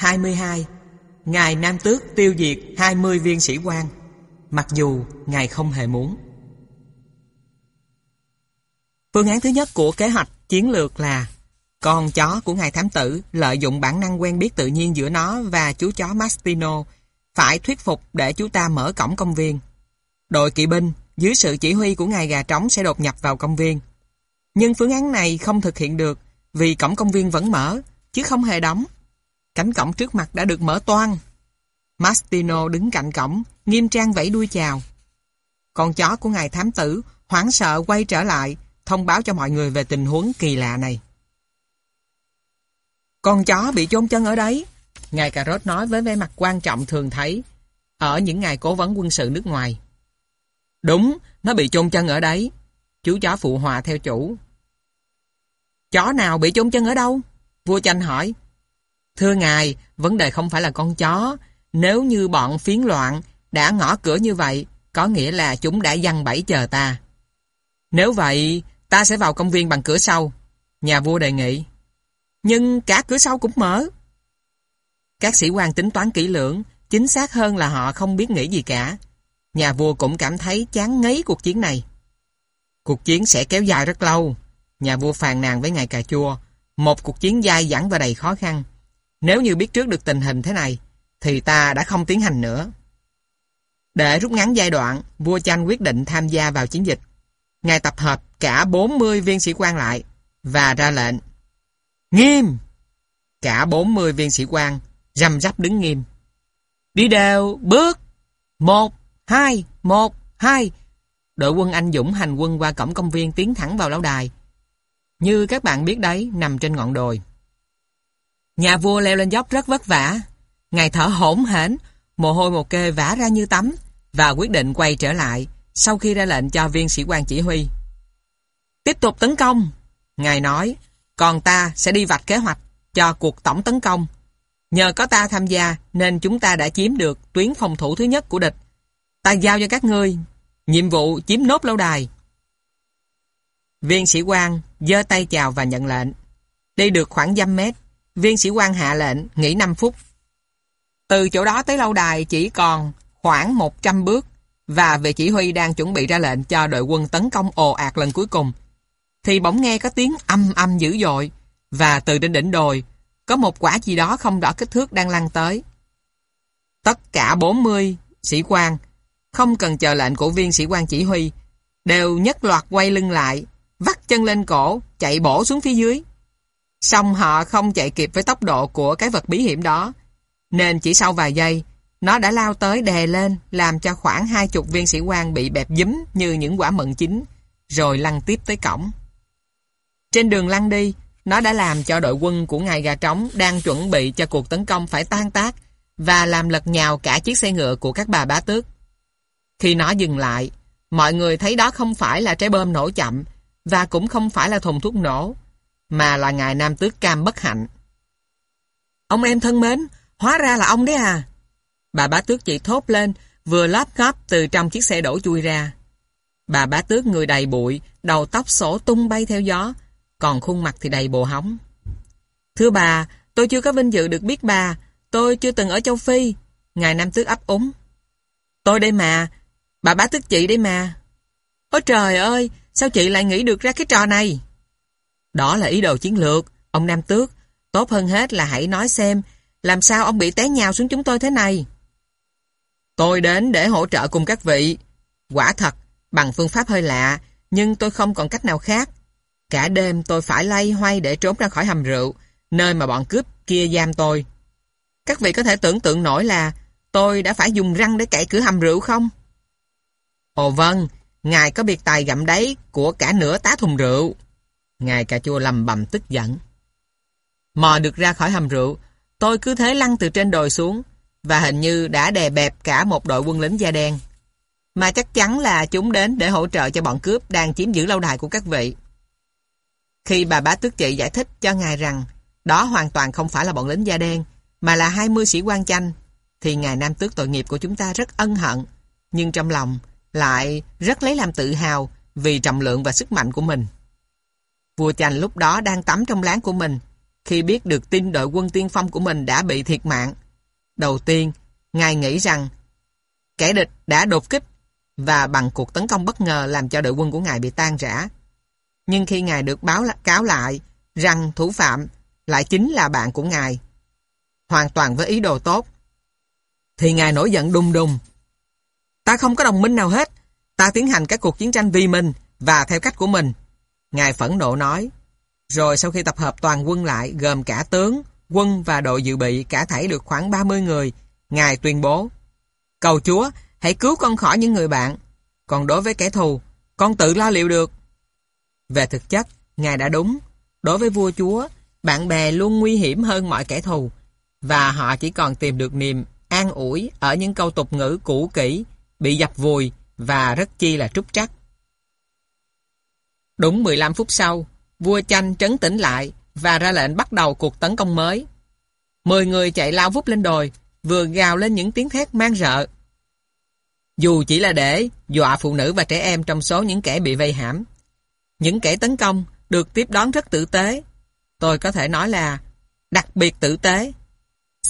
22. Ngài Nam Tước tiêu diệt 20 viên sĩ quan, mặc dù Ngài không hề muốn. Phương án thứ nhất của kế hoạch chiến lược là con chó của ngài thám tử lợi dụng bản năng quen biết tự nhiên giữa nó và chú chó Mastino phải thuyết phục để chú ta mở cổng công viên. Đội kỵ binh dưới sự chỉ huy của ngài gà trống sẽ đột nhập vào công viên. Nhưng phương án này không thực hiện được vì cổng công viên vẫn mở chứ không hề đóng. Cánh cổng trước mặt đã được mở toang. Mastino đứng cạnh cổng, nghiêm trang vẫy đuôi chào. Con chó của ngài thám tử hoảng sợ quay trở lại thông báo cho mọi người về tình huống kỳ lạ này. Con chó bị chôn chân ở đấy. Ngài Cà Rốt nói với vẻ mặt quan trọng thường thấy ở những ngày cố vấn quân sự nước ngoài. Đúng, nó bị chôn chân ở đấy. Chú chó phụ hòa theo chủ. Chó nào bị chôn chân ở đâu? Vua chanh hỏi. Thưa ngài, vấn đề không phải là con chó. Nếu như bọn phiến loạn đã ngõ cửa như vậy, có nghĩa là chúng đã dăng bẫy chờ ta. Nếu vậy, Ta sẽ vào công viên bằng cửa sau. Nhà vua đề nghị. Nhưng cả cửa sau cũng mở. Các sĩ quan tính toán kỹ lưỡng, chính xác hơn là họ không biết nghĩ gì cả. Nhà vua cũng cảm thấy chán ngấy cuộc chiến này. Cuộc chiến sẽ kéo dài rất lâu. Nhà vua phàn nàn với ngài cà chua. Một cuộc chiến dai dẳng và đầy khó khăn. Nếu như biết trước được tình hình thế này, thì ta đã không tiến hành nữa. Để rút ngắn giai đoạn, vua Chanh quyết định tham gia vào chiến dịch. Ngài tập hợp cả 40 viên sĩ quan lại và ra lệnh. Nghiêm! Cả 40 viên sĩ quan rầm rắp đứng nghiêm. Đi đều, bước! Một, hai, một, hai. Đội quân anh dũng hành quân qua cổng công viên tiến thẳng vào lâu đài. Như các bạn biết đấy, nằm trên ngọn đồi. Nhà vua leo lên dốc rất vất vả. Ngài thở hổn hển, mồ hôi một kê vã ra như tắm và quyết định quay trở lại sau khi ra lệnh cho viên sĩ quan chỉ huy. Tiếp tục tấn công. Ngài nói, còn ta sẽ đi vạch kế hoạch cho cuộc tổng tấn công. Nhờ có ta tham gia nên chúng ta đã chiếm được tuyến phòng thủ thứ nhất của địch. Ta giao cho các ngươi nhiệm vụ chiếm nốt lâu đài. Viên sĩ quan giơ tay chào và nhận lệnh. Đi được khoảng dăm mét, viên sĩ quan hạ lệnh, nghỉ 5 phút. Từ chỗ đó tới lâu đài chỉ còn khoảng 100 bước và vị chỉ huy đang chuẩn bị ra lệnh cho đội quân tấn công ồ ạt lần cuối cùng thì bỗng nghe có tiếng âm âm dữ dội và từ trên đỉnh đồi có một quả gì đó không rõ kích thước đang lăn tới. Tất cả 40 sĩ quan không cần chờ lệnh của viên sĩ quan chỉ huy, đều nhất loạt quay lưng lại, vắt chân lên cổ, chạy bổ xuống phía dưới. Xong họ không chạy kịp với tốc độ của cái vật bí hiểm đó nên chỉ sau vài giây nó đã lao tới đè lên làm cho khoảng hai chục viên sĩ quan bị bẹp dím như những quả mận chín rồi lăn tiếp tới cổng. Trên đường lăn đi, nó đã làm cho đội quân của ngài gà trống đang chuẩn bị cho cuộc tấn công phải tan tác và làm lật nhào cả chiếc xe ngựa của các bà bá tước. Khi nó dừng lại, mọi người thấy đó không phải là trái bơm nổ chậm và cũng không phải là thùng thuốc nổ, mà là ngài nam tước cam bất hạnh. Ông em thân mến, hóa ra là ông đấy à. Bà bá tước chị thốt lên, vừa lóp ngóp từ trong chiếc xe đổ chui ra. Bà bá tước người đầy bụi, đầu tóc sổ tung bay theo gió, còn khuôn mặt thì đầy bồ hóng. Thưa bà, tôi chưa có vinh dự được biết bà, tôi chưa từng ở châu Phi. Ngài Nam Tước ấp úng. Tôi đây mà, bà bá tước chị đây mà. Ôi trời ơi, sao chị lại nghĩ được ra cái trò này? Đó là ý đồ chiến lược, ông Nam Tước. Tốt hơn hết là hãy nói xem, làm sao ông bị té nhào xuống chúng tôi thế này? Tôi đến để hỗ trợ cùng các vị. Quả thật, bằng phương pháp hơi lạ, nhưng tôi không còn cách nào khác. Cả đêm tôi phải lay hoay để trốn ra khỏi hầm rượu, nơi mà bọn cướp kia giam tôi. Các vị có thể tưởng tượng nổi là tôi đã phải dùng răng để cậy cửa hầm rượu không? Ồ vâng, ngài có biệt tài gặm đáy của cả nửa tá thùng rượu. Ngài cà chua lầm bầm tức giận. Mò được ra khỏi hầm rượu, tôi cứ thế lăn từ trên đồi xuống và hình như đã đè bẹp cả một đội quân lính da đen. Mà chắc chắn là chúng đến để hỗ trợ cho bọn cướp đang chiếm giữ lâu đài của các vị. Khi bà bá tước chị giải thích cho ngài rằng đó hoàn toàn không phải là bọn lính da đen, mà là 20 sĩ quan chanh, thì ngài nam tước tội nghiệp của chúng ta rất ân hận, nhưng trong lòng lại rất lấy làm tự hào vì trọng lượng và sức mạnh của mình. Vua chanh lúc đó đang tắm trong láng của mình, khi biết được tin đội quân tiên phong của mình đã bị thiệt mạng. Đầu tiên, Ngài nghĩ rằng kẻ địch đã đột kích và bằng cuộc tấn công bất ngờ làm cho đội quân của Ngài bị tan rã. Nhưng khi Ngài được báo cáo lại rằng thủ phạm lại chính là bạn của Ngài, hoàn toàn với ý đồ tốt, thì Ngài nổi giận đùng đùng. Ta không có đồng minh nào hết, ta tiến hành các cuộc chiến tranh vì mình và theo cách của mình. Ngài phẫn nộ nói, rồi sau khi tập hợp toàn quân lại gồm cả tướng, quân và đội dự bị cả thảy được khoảng 30 người, Ngài tuyên bố Cầu Chúa, hãy cứu con khỏi những người bạn. Còn đối với kẻ thù, con tự lo liệu được. Về thực chất, Ngài đã đúng. Đối với vua chúa, bạn bè luôn nguy hiểm hơn mọi kẻ thù. Và họ chỉ còn tìm được niềm an ủi ở những câu tục ngữ cũ kỹ, bị dập vùi và rất chi là trúc trắc. Đúng 15 phút sau, vua chanh trấn tĩnh lại và ra lệnh bắt đầu cuộc tấn công mới. Mười người chạy lao vút lên đồi, vừa gào lên những tiếng thét mang rợ. Dù chỉ là để dọa phụ nữ và trẻ em trong số những kẻ bị vây hãm. Những kẻ tấn công được tiếp đón rất tử tế. Tôi có thể nói là đặc biệt tử tế.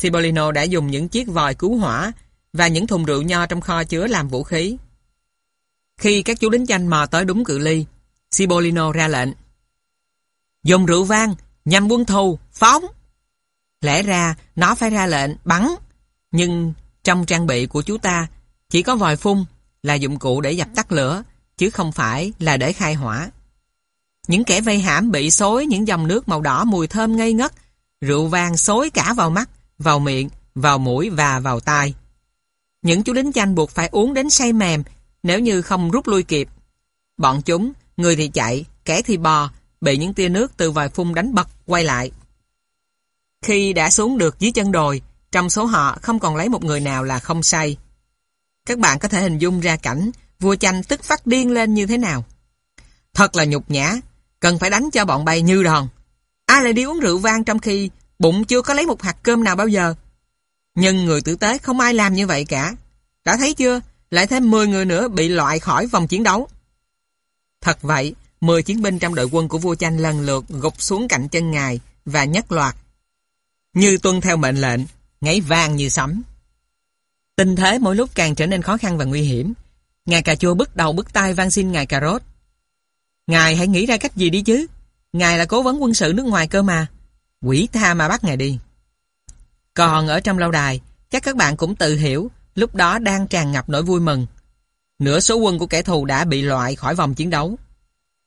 Cipollino đã dùng những chiếc vòi cứu hỏa và những thùng rượu nho trong kho chứa làm vũ khí. Khi các chú lính chanh mò tới đúng cự ly, Cipollino ra lệnh. Dùng rượu vang, nhằm quân thù, phóng! Lẽ ra, nó phải ra lệnh, bắn. Nhưng trong trang bị của chú ta, chỉ có vòi phun là dụng cụ để dập tắt lửa, chứ không phải là để khai hỏa. Những kẻ vây hãm bị xối những dòng nước màu đỏ mùi thơm ngây ngất, rượu vang xối cả vào mắt, vào miệng, vào mũi và vào tai. Những chú lính chanh buộc phải uống đến say mềm nếu như không rút lui kịp. Bọn chúng, người thì chạy, kẻ thì bò, bị những tia nước từ vài phun đánh bật quay lại. Khi đã xuống được dưới chân đồi, trong số họ không còn lấy một người nào là không say. Các bạn có thể hình dung ra cảnh vua chanh tức phát điên lên như thế nào. Thật là nhục nhã, cần phải đánh cho bọn bay như đòn. Ai lại đi uống rượu vang trong khi bụng chưa có lấy một hạt cơm nào bao giờ. Nhưng người tử tế không ai làm như vậy cả. Đã thấy chưa? Lại thêm 10 người nữa bị loại khỏi vòng chiến đấu. Thật vậy, 10 chiến binh trong đội quân của vua chanh lần lượt gục xuống cạnh chân ngài và nhất loạt. Như tuân theo mệnh lệnh, ngáy vang như sấm. Tình thế mỗi lúc càng trở nên khó khăn và nguy hiểm. Ngài cà chua bước đầu bứt tay van xin ngài cà rốt. Ngài hãy nghĩ ra cách gì đi chứ. Ngài là cố vấn quân sự nước ngoài cơ mà. Quỷ tha mà bắt ngài đi. Còn ở trong lâu đài, chắc các bạn cũng tự hiểu, lúc đó đang tràn ngập nỗi vui mừng. Nửa số quân của kẻ thù đã bị loại khỏi vòng chiến đấu.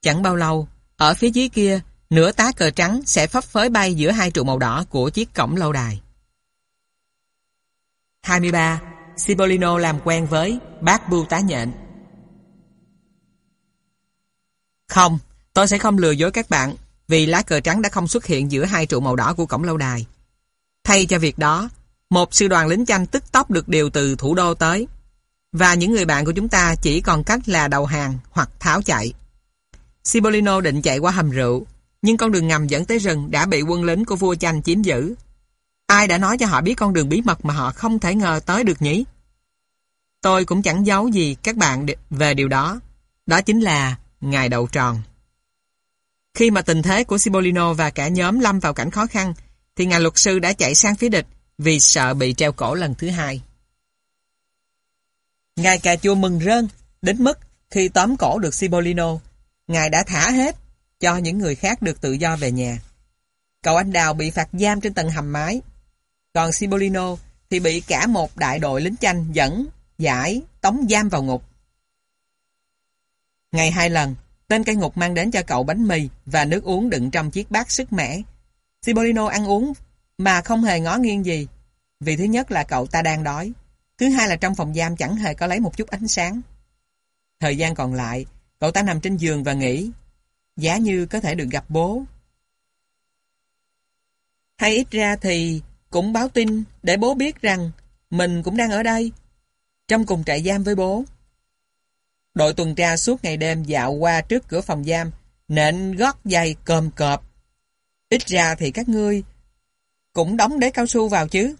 Chẳng bao lâu, ở phía dưới kia, nửa tá cờ trắng sẽ phấp phới bay giữa hai trụ màu đỏ của chiếc cổng lâu đài. 23. Cipollino làm quen với bác bưu tá nhện. Không, tôi sẽ không lừa dối các bạn vì lá cờ trắng đã không xuất hiện giữa hai trụ màu đỏ của cổng lâu đài. Thay cho việc đó, một sư đoàn lính chanh tức tốc được điều từ thủ đô tới và những người bạn của chúng ta chỉ còn cách là đầu hàng hoặc tháo chạy. Cipollino định chạy qua hầm rượu nhưng con đường ngầm dẫn tới rừng đã bị quân lính của vua chanh chiếm giữ. Ai đã nói cho họ biết con đường bí mật mà họ không thể ngờ tới được nhỉ? Tôi cũng chẳng giấu gì các bạn về điều đó. Đó chính là ngày đầu tròn. Khi mà tình thế của Cipollino và cả nhóm lâm vào cảnh khó khăn, thì ngài luật sư đã chạy sang phía địch vì sợ bị treo cổ lần thứ hai. Ngài cà chua mừng rơn, đến mức khi tóm cổ được Cipollino, ngài đã thả hết cho những người khác được tự do về nhà. Cậu anh đào bị phạt giam trên tầng hầm mái. Còn Cipollino thì bị cả một đại đội lính chanh dẫn, giải, tống giam vào ngục. Ngày hai lần, tên cây ngục mang đến cho cậu bánh mì và nước uống đựng trong chiếc bát sức mẻ. Cipollino ăn uống mà không hề ngó nghiêng gì. Vì thứ nhất là cậu ta đang đói. Thứ hai là trong phòng giam chẳng hề có lấy một chút ánh sáng. Thời gian còn lại, cậu ta nằm trên giường và nghĩ Giá như có thể được gặp bố. Hay ít ra thì cũng báo tin để bố biết rằng mình cũng đang ở đây, trong cùng trại giam với bố. Đội tuần tra suốt ngày đêm dạo qua trước cửa phòng giam, nện gót giày cơm cọp. Ít ra thì các ngươi cũng đóng đế cao su vào chứ.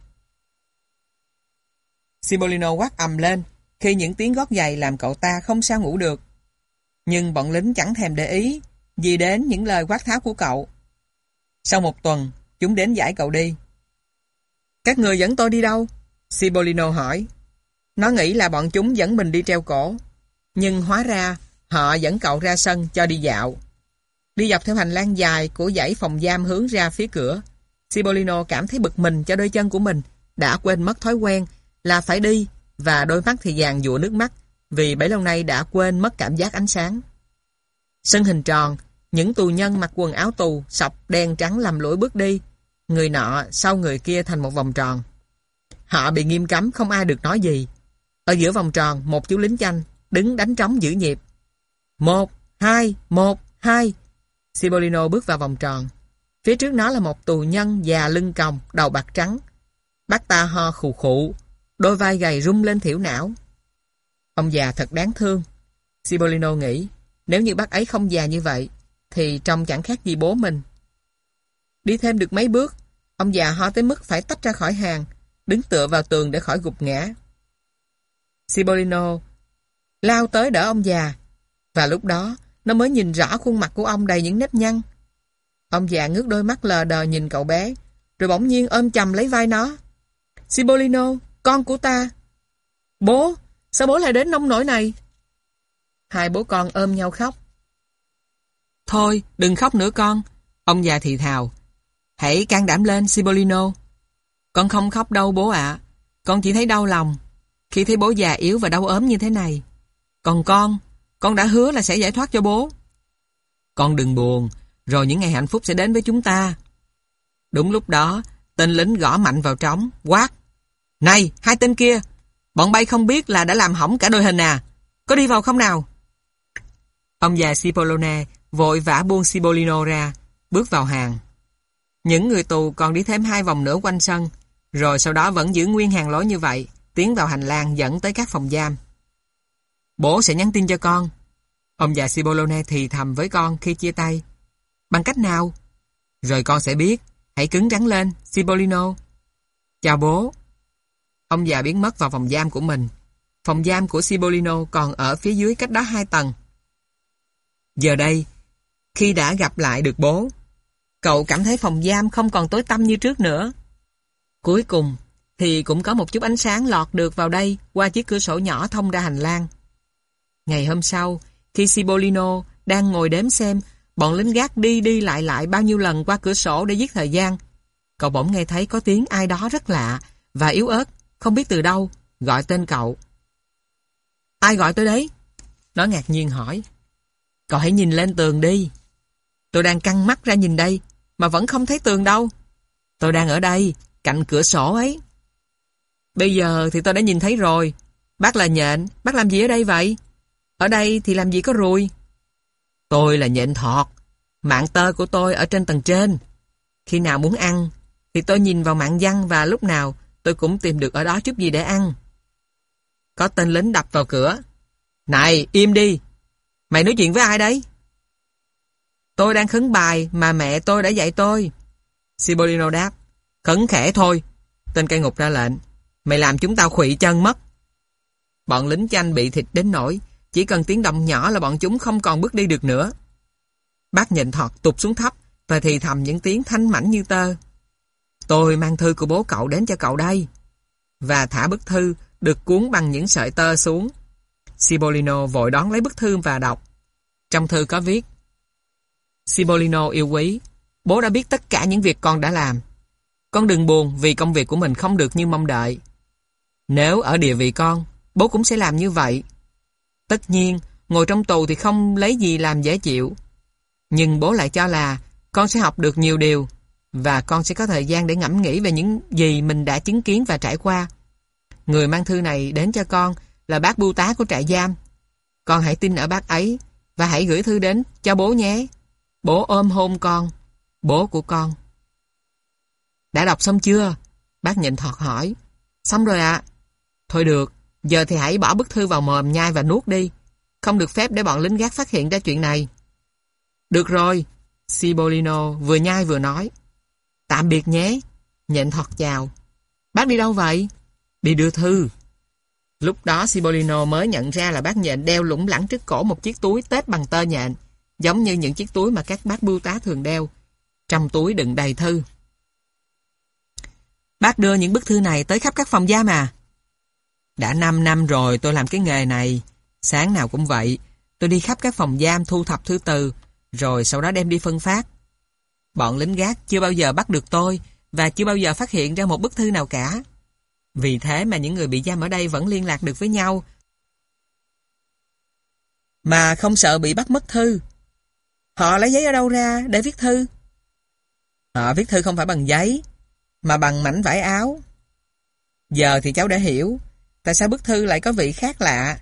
Simbolino quát ầm lên khi những tiếng gót giày làm cậu ta không sao ngủ được. Nhưng bọn lính chẳng thèm để ý gì đến những lời quát tháo của cậu. Sau một tuần, chúng đến giải cậu đi. Các người dẫn tôi đi đâu? Sibolino hỏi. Nó nghĩ là bọn chúng dẫn mình đi treo cổ. Nhưng hóa ra, họ dẫn cậu ra sân cho đi dạo. Đi dọc theo hành lang dài của dãy phòng giam hướng ra phía cửa. Sibolino cảm thấy bực mình cho đôi chân của mình, đã quên mất thói quen là phải đi và đôi mắt thì vàng dụa nước mắt vì bấy lâu nay đã quên mất cảm giác ánh sáng. Sân hình tròn, những tù nhân mặc quần áo tù, sọc đen trắng làm lũi bước đi, người nọ sau người kia thành một vòng tròn. Họ bị nghiêm cấm không ai được nói gì. Ở giữa vòng tròn, một chú lính chanh đứng đánh trống giữ nhịp. Một, hai, một, hai. Sibolino bước vào vòng tròn. Phía trước nó là một tù nhân già lưng còng, đầu bạc trắng. Bác ta ho khù khụ, đôi vai gầy rung lên thiểu não. Ông già thật đáng thương. Sibolino nghĩ, nếu như bác ấy không già như vậy, thì trông chẳng khác gì bố mình. Đi thêm được mấy bước, ông già ho tới mức phải tách ra khỏi hàng, đứng tựa vào tường để khỏi gục ngã. Sibolino lao tới đỡ ông già, và lúc đó nó mới nhìn rõ khuôn mặt của ông đầy những nếp nhăn. Ông già ngước đôi mắt lờ đờ nhìn cậu bé, rồi bỗng nhiên ôm chầm lấy vai nó. Sibolino, con của ta. Bố, sao bố lại đến nông nổi này? Hai bố con ôm nhau khóc. Thôi, đừng khóc nữa con. Ông già thì thào. Hãy can đảm lên, Sibolino. Con không khóc đâu bố ạ. Con chỉ thấy đau lòng. Khi thấy bố già yếu và đau ốm như thế này. Còn con, con đã hứa là sẽ giải thoát cho bố. Con đừng buồn, rồi những ngày hạnh phúc sẽ đến với chúng ta. Đúng lúc đó, tên lính gõ mạnh vào trống, quát. Này, hai tên kia, bọn bay không biết là đã làm hỏng cả đôi hình à. Có đi vào không nào? Ông già Cipollone vội vã buông Cipollino ra, bước vào hàng. Những người tù còn đi thêm hai vòng nữa quanh sân, rồi sau đó vẫn giữ nguyên hàng lối như vậy, tiến vào hành lang dẫn tới các phòng giam. Bố sẽ nhắn tin cho con. Ông già Cipollone thì thầm với con khi chia tay. Bằng cách nào? Rồi con sẽ biết. Hãy cứng rắn lên, Cipollino. Chào bố. Ông già biến mất vào phòng giam của mình. Phòng giam của Cipollino còn ở phía dưới cách đó hai tầng. Giờ đây, khi đã gặp lại được bố, cậu cảm thấy phòng giam không còn tối tăm như trước nữa. Cuối cùng, thì cũng có một chút ánh sáng lọt được vào đây qua chiếc cửa sổ nhỏ thông ra hành lang. Ngày hôm sau, khi Cipollino đang ngồi đếm xem bọn lính gác đi đi lại lại bao nhiêu lần qua cửa sổ để giết thời gian, cậu bỗng nghe thấy có tiếng ai đó rất lạ và yếu ớt, không biết từ đâu, gọi tên cậu. Ai gọi tôi đấy? Nó ngạc nhiên hỏi. Cậu hãy nhìn lên tường đi. Tôi đang căng mắt ra nhìn đây, mà vẫn không thấy tường đâu. Tôi đang ở đây, cạnh cửa sổ ấy. Bây giờ thì tôi đã nhìn thấy rồi. Bác là nhện, bác làm gì ở đây vậy? Ở đây thì làm gì có ruồi? Tôi là nhện thọt. Mạng tơ của tôi ở trên tầng trên. Khi nào muốn ăn, thì tôi nhìn vào mạng văn và lúc nào tôi cũng tìm được ở đó chút gì để ăn. Có tên lính đập vào cửa. Này, im đi. Mày nói chuyện với ai đấy? Tôi đang khấn bài mà mẹ tôi đã dạy tôi. Sibolino đáp. Khấn khẽ thôi. Tên cây ngục ra lệnh. Mày làm chúng tao khủy chân mất. Bọn lính chanh bị thịt đến nổi, chỉ cần tiếng động nhỏ là bọn chúng không còn bước đi được nữa. Bác nhịn thọt tụt xuống thấp và thì thầm những tiếng thanh mảnh như tơ. Tôi mang thư của bố cậu đến cho cậu đây. Và thả bức thư được cuốn bằng những sợi tơ xuống. Sibolino vội đón lấy bức thư và đọc. Trong thư có viết Sibolino yêu quý, bố đã biết tất cả những việc con đã làm. Con đừng buồn vì công việc của mình không được như mong đợi. Nếu ở địa vị con, bố cũng sẽ làm như vậy. Tất nhiên, ngồi trong tù thì không lấy gì làm dễ chịu. Nhưng bố lại cho là con sẽ học được nhiều điều và con sẽ có thời gian để ngẫm nghĩ về những gì mình đã chứng kiến và trải qua. Người mang thư này đến cho con là bác bưu tá của trại giam. Con hãy tin ở bác ấy và hãy gửi thư đến cho bố nhé. Bố ôm hôn con. Bố của con. Đã đọc xong chưa? Bác nhịn thọt hỏi. Xong rồi ạ. Thôi được, giờ thì hãy bỏ bức thư vào mồm nhai và nuốt đi. Không được phép để bọn lính gác phát hiện ra chuyện này. Được rồi, Sibolino vừa nhai vừa nói. Tạm biệt nhé. Nhịn thọt chào. Bác đi đâu vậy? Đi đưa thư. Lúc đó Sibolino mới nhận ra là bác nhện đeo lủng lẳng trước cổ một chiếc túi tết bằng tơ nhện, giống như những chiếc túi mà các bác bưu tá thường đeo. Trong túi đựng đầy thư. Bác đưa những bức thư này tới khắp các phòng giam à? Đã 5 năm rồi tôi làm cái nghề này. Sáng nào cũng vậy. Tôi đi khắp các phòng giam thu thập thư từ, rồi sau đó đem đi phân phát. Bọn lính gác chưa bao giờ bắt được tôi và chưa bao giờ phát hiện ra một bức thư nào cả. Vì thế mà những người bị giam ở đây vẫn liên lạc được với nhau. Mà không sợ bị bắt mất thư. Họ lấy giấy ở đâu ra để viết thư? Họ viết thư không phải bằng giấy, mà bằng mảnh vải áo. Giờ thì cháu đã hiểu, tại sao bức thư lại có vị khác lạ.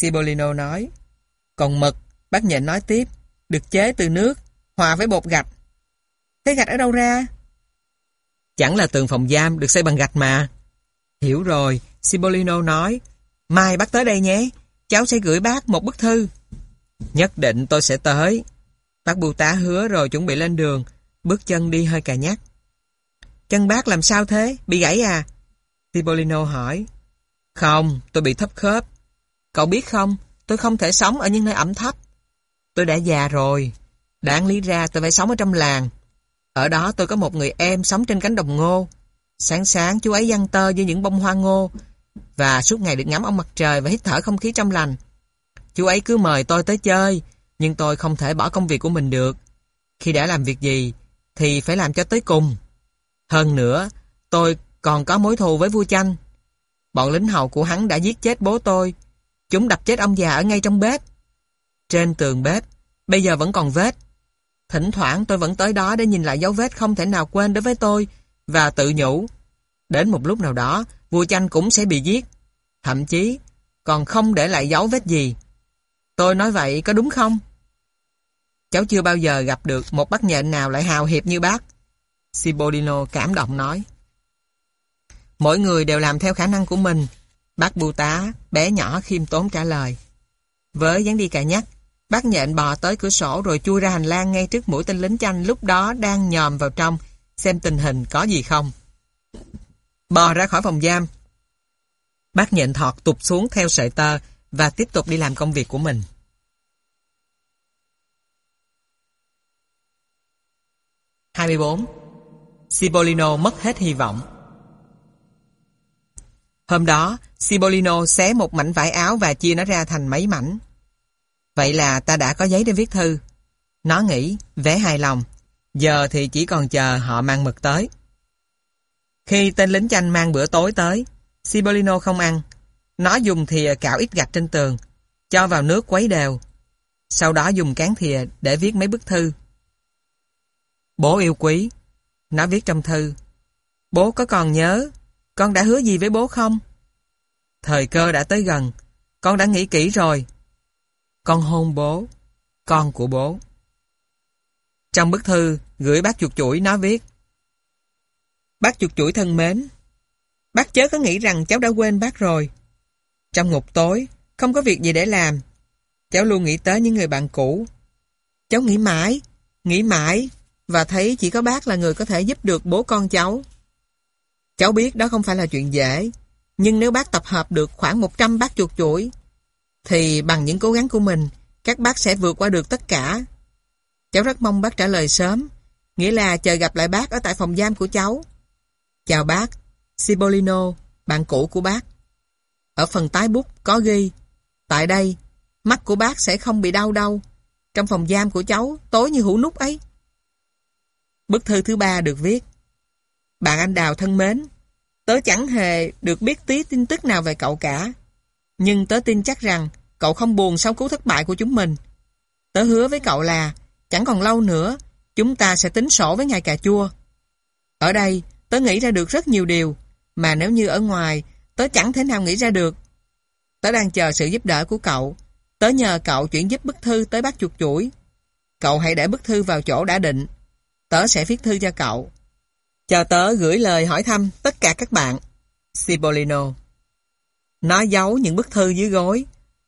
Cibolino nói. Còn mực, bác nhện nói tiếp, được chế từ nước, hòa với bột gạch. Thế gạch ở đâu ra? Chẳng là tường phòng giam được xây bằng gạch mà. Hiểu rồi, Cibolino nói, mai bác tới đây nhé, cháu sẽ gửi bác một bức thư. Nhất định tôi sẽ tới. Bác bưu tá hứa rồi chuẩn bị lên đường, bước chân đi hơi cà nhắc. Chân bác làm sao thế? Bị gãy à? Tibolino hỏi. Không, tôi bị thấp khớp. Cậu biết không, tôi không thể sống ở những nơi ẩm thấp. Tôi đã già rồi. Đáng lý ra tôi phải sống ở trong làng. Ở đó tôi có một người em sống trên cánh đồng ngô. Sáng sáng chú ấy giăng tơ với những bông hoa ngô và suốt ngày được ngắm ông mặt trời và hít thở không khí trong lành. Chú ấy cứ mời tôi tới chơi, nhưng tôi không thể bỏ công việc của mình được. Khi đã làm việc gì, thì phải làm cho tới cùng. Hơn nữa, tôi còn có mối thù với vua chanh. Bọn lính hầu của hắn đã giết chết bố tôi. Chúng đập chết ông già ở ngay trong bếp. Trên tường bếp, bây giờ vẫn còn vết. Thỉnh thoảng tôi vẫn tới đó để nhìn lại dấu vết không thể nào quên đối với tôi và tự nhủ. Đến một lúc nào đó, vua chanh cũng sẽ bị giết. Thậm chí, còn không để lại dấu vết gì. Tôi nói vậy có đúng không? Cháu chưa bao giờ gặp được một bác nhện nào lại hào hiệp như bác. Cibolino cảm động nói. Mỗi người đều làm theo khả năng của mình. Bác bưu tá, bé nhỏ khiêm tốn trả lời. Với dáng đi cà nhắc, bác nhện bò tới cửa sổ rồi chui ra hành lang ngay trước mũi tên lính chanh lúc đó đang nhòm vào trong, xem tình hình có gì không. Bò ra khỏi phòng giam. Bác nhện thọt tụt xuống theo sợi tơ và tiếp tục đi làm công việc của mình. hai mươi bốn Cipollino mất hết hy vọng. Hôm đó, Cipollino xé một mảnh vải áo và chia nó ra thành mấy mảnh. Vậy là ta đã có giấy để viết thư. Nó nghĩ, vẻ hài lòng. Giờ thì chỉ còn chờ họ mang mực tới. Khi tên lính chanh mang bữa tối tới, Cipollino không ăn. Nó dùng thìa cạo ít gạch trên tường, cho vào nước quấy đều. Sau đó dùng cán thìa để viết mấy bức thư. Bố yêu quý. Nó viết trong thư. Bố có còn nhớ, con đã hứa gì với bố không? Thời cơ đã tới gần, con đã nghĩ kỹ rồi. Con hôn bố, con của bố. Trong bức thư, gửi bác chuột chuỗi nó viết. Bác chuột chuỗi thân mến, bác chớ có nghĩ rằng cháu đã quên bác rồi. Trong ngục tối, không có việc gì để làm. Cháu luôn nghĩ tới những người bạn cũ. Cháu nghĩ mãi, nghĩ mãi, và thấy chỉ có bác là người có thể giúp được bố con cháu. Cháu biết đó không phải là chuyện dễ, nhưng nếu bác tập hợp được khoảng 100 bác chuột chuỗi, thì bằng những cố gắng của mình, các bác sẽ vượt qua được tất cả. Cháu rất mong bác trả lời sớm, nghĩa là chờ gặp lại bác ở tại phòng giam của cháu. Chào bác, Cibolino, bạn cũ của bác. Ở phần tái bút có ghi, tại đây, mắt của bác sẽ không bị đau đâu. Trong phòng giam của cháu, tối như hũ nút ấy. Bức thư thứ ba được viết. Bạn anh Đào thân mến, tớ chẳng hề được biết tí tin tức nào về cậu cả. Nhưng tớ tin chắc rằng cậu không buồn sau cú thất bại của chúng mình. Tớ hứa với cậu là, chẳng còn lâu nữa, chúng ta sẽ tính sổ với ngài cà chua. Ở đây, tớ nghĩ ra được rất nhiều điều, mà nếu như ở ngoài, tớ chẳng thể nào nghĩ ra được. Tớ đang chờ sự giúp đỡ của cậu. Tớ nhờ cậu chuyển giúp bức thư tới bác chuột chuỗi. Cậu hãy để bức thư vào chỗ đã định. Tớ sẽ viết thư cho cậu. Chờ tớ gửi lời hỏi thăm tất cả các bạn. Cipollino. Nó giấu những bức thư dưới gối,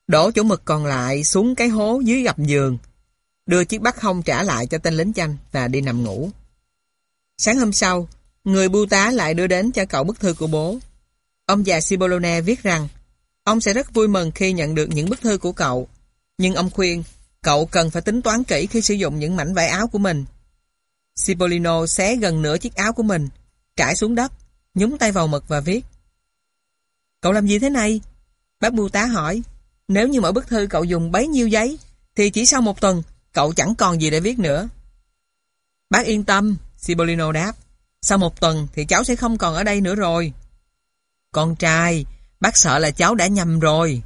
đổ chỗ mực còn lại xuống cái hố dưới gầm giường, đưa chiếc bát không trả lại cho tên lính chanh và đi nằm ngủ. Sáng hôm sau, người bưu tá lại đưa đến cho cậu bức thư của bố. Ông già Cipollone viết rằng ông sẽ rất vui mừng khi nhận được những bức thư của cậu, nhưng ông khuyên cậu cần phải tính toán kỹ khi sử dụng những mảnh vải áo của mình. Cipollino xé gần nửa chiếc áo của mình, trải xuống đất nhúng tay vào mực và viết. Cậu làm gì thế này? Bác bưu tá hỏi. Nếu như mỗi bức thư cậu dùng bấy nhiêu giấy, thì chỉ sau một tuần, cậu chẳng còn gì để viết nữa. Bác yên tâm, sibolino đáp. Sau một tuần thì cháu sẽ không còn ở đây nữa rồi. Con trai, bác sợ là cháu đã nhầm rồi.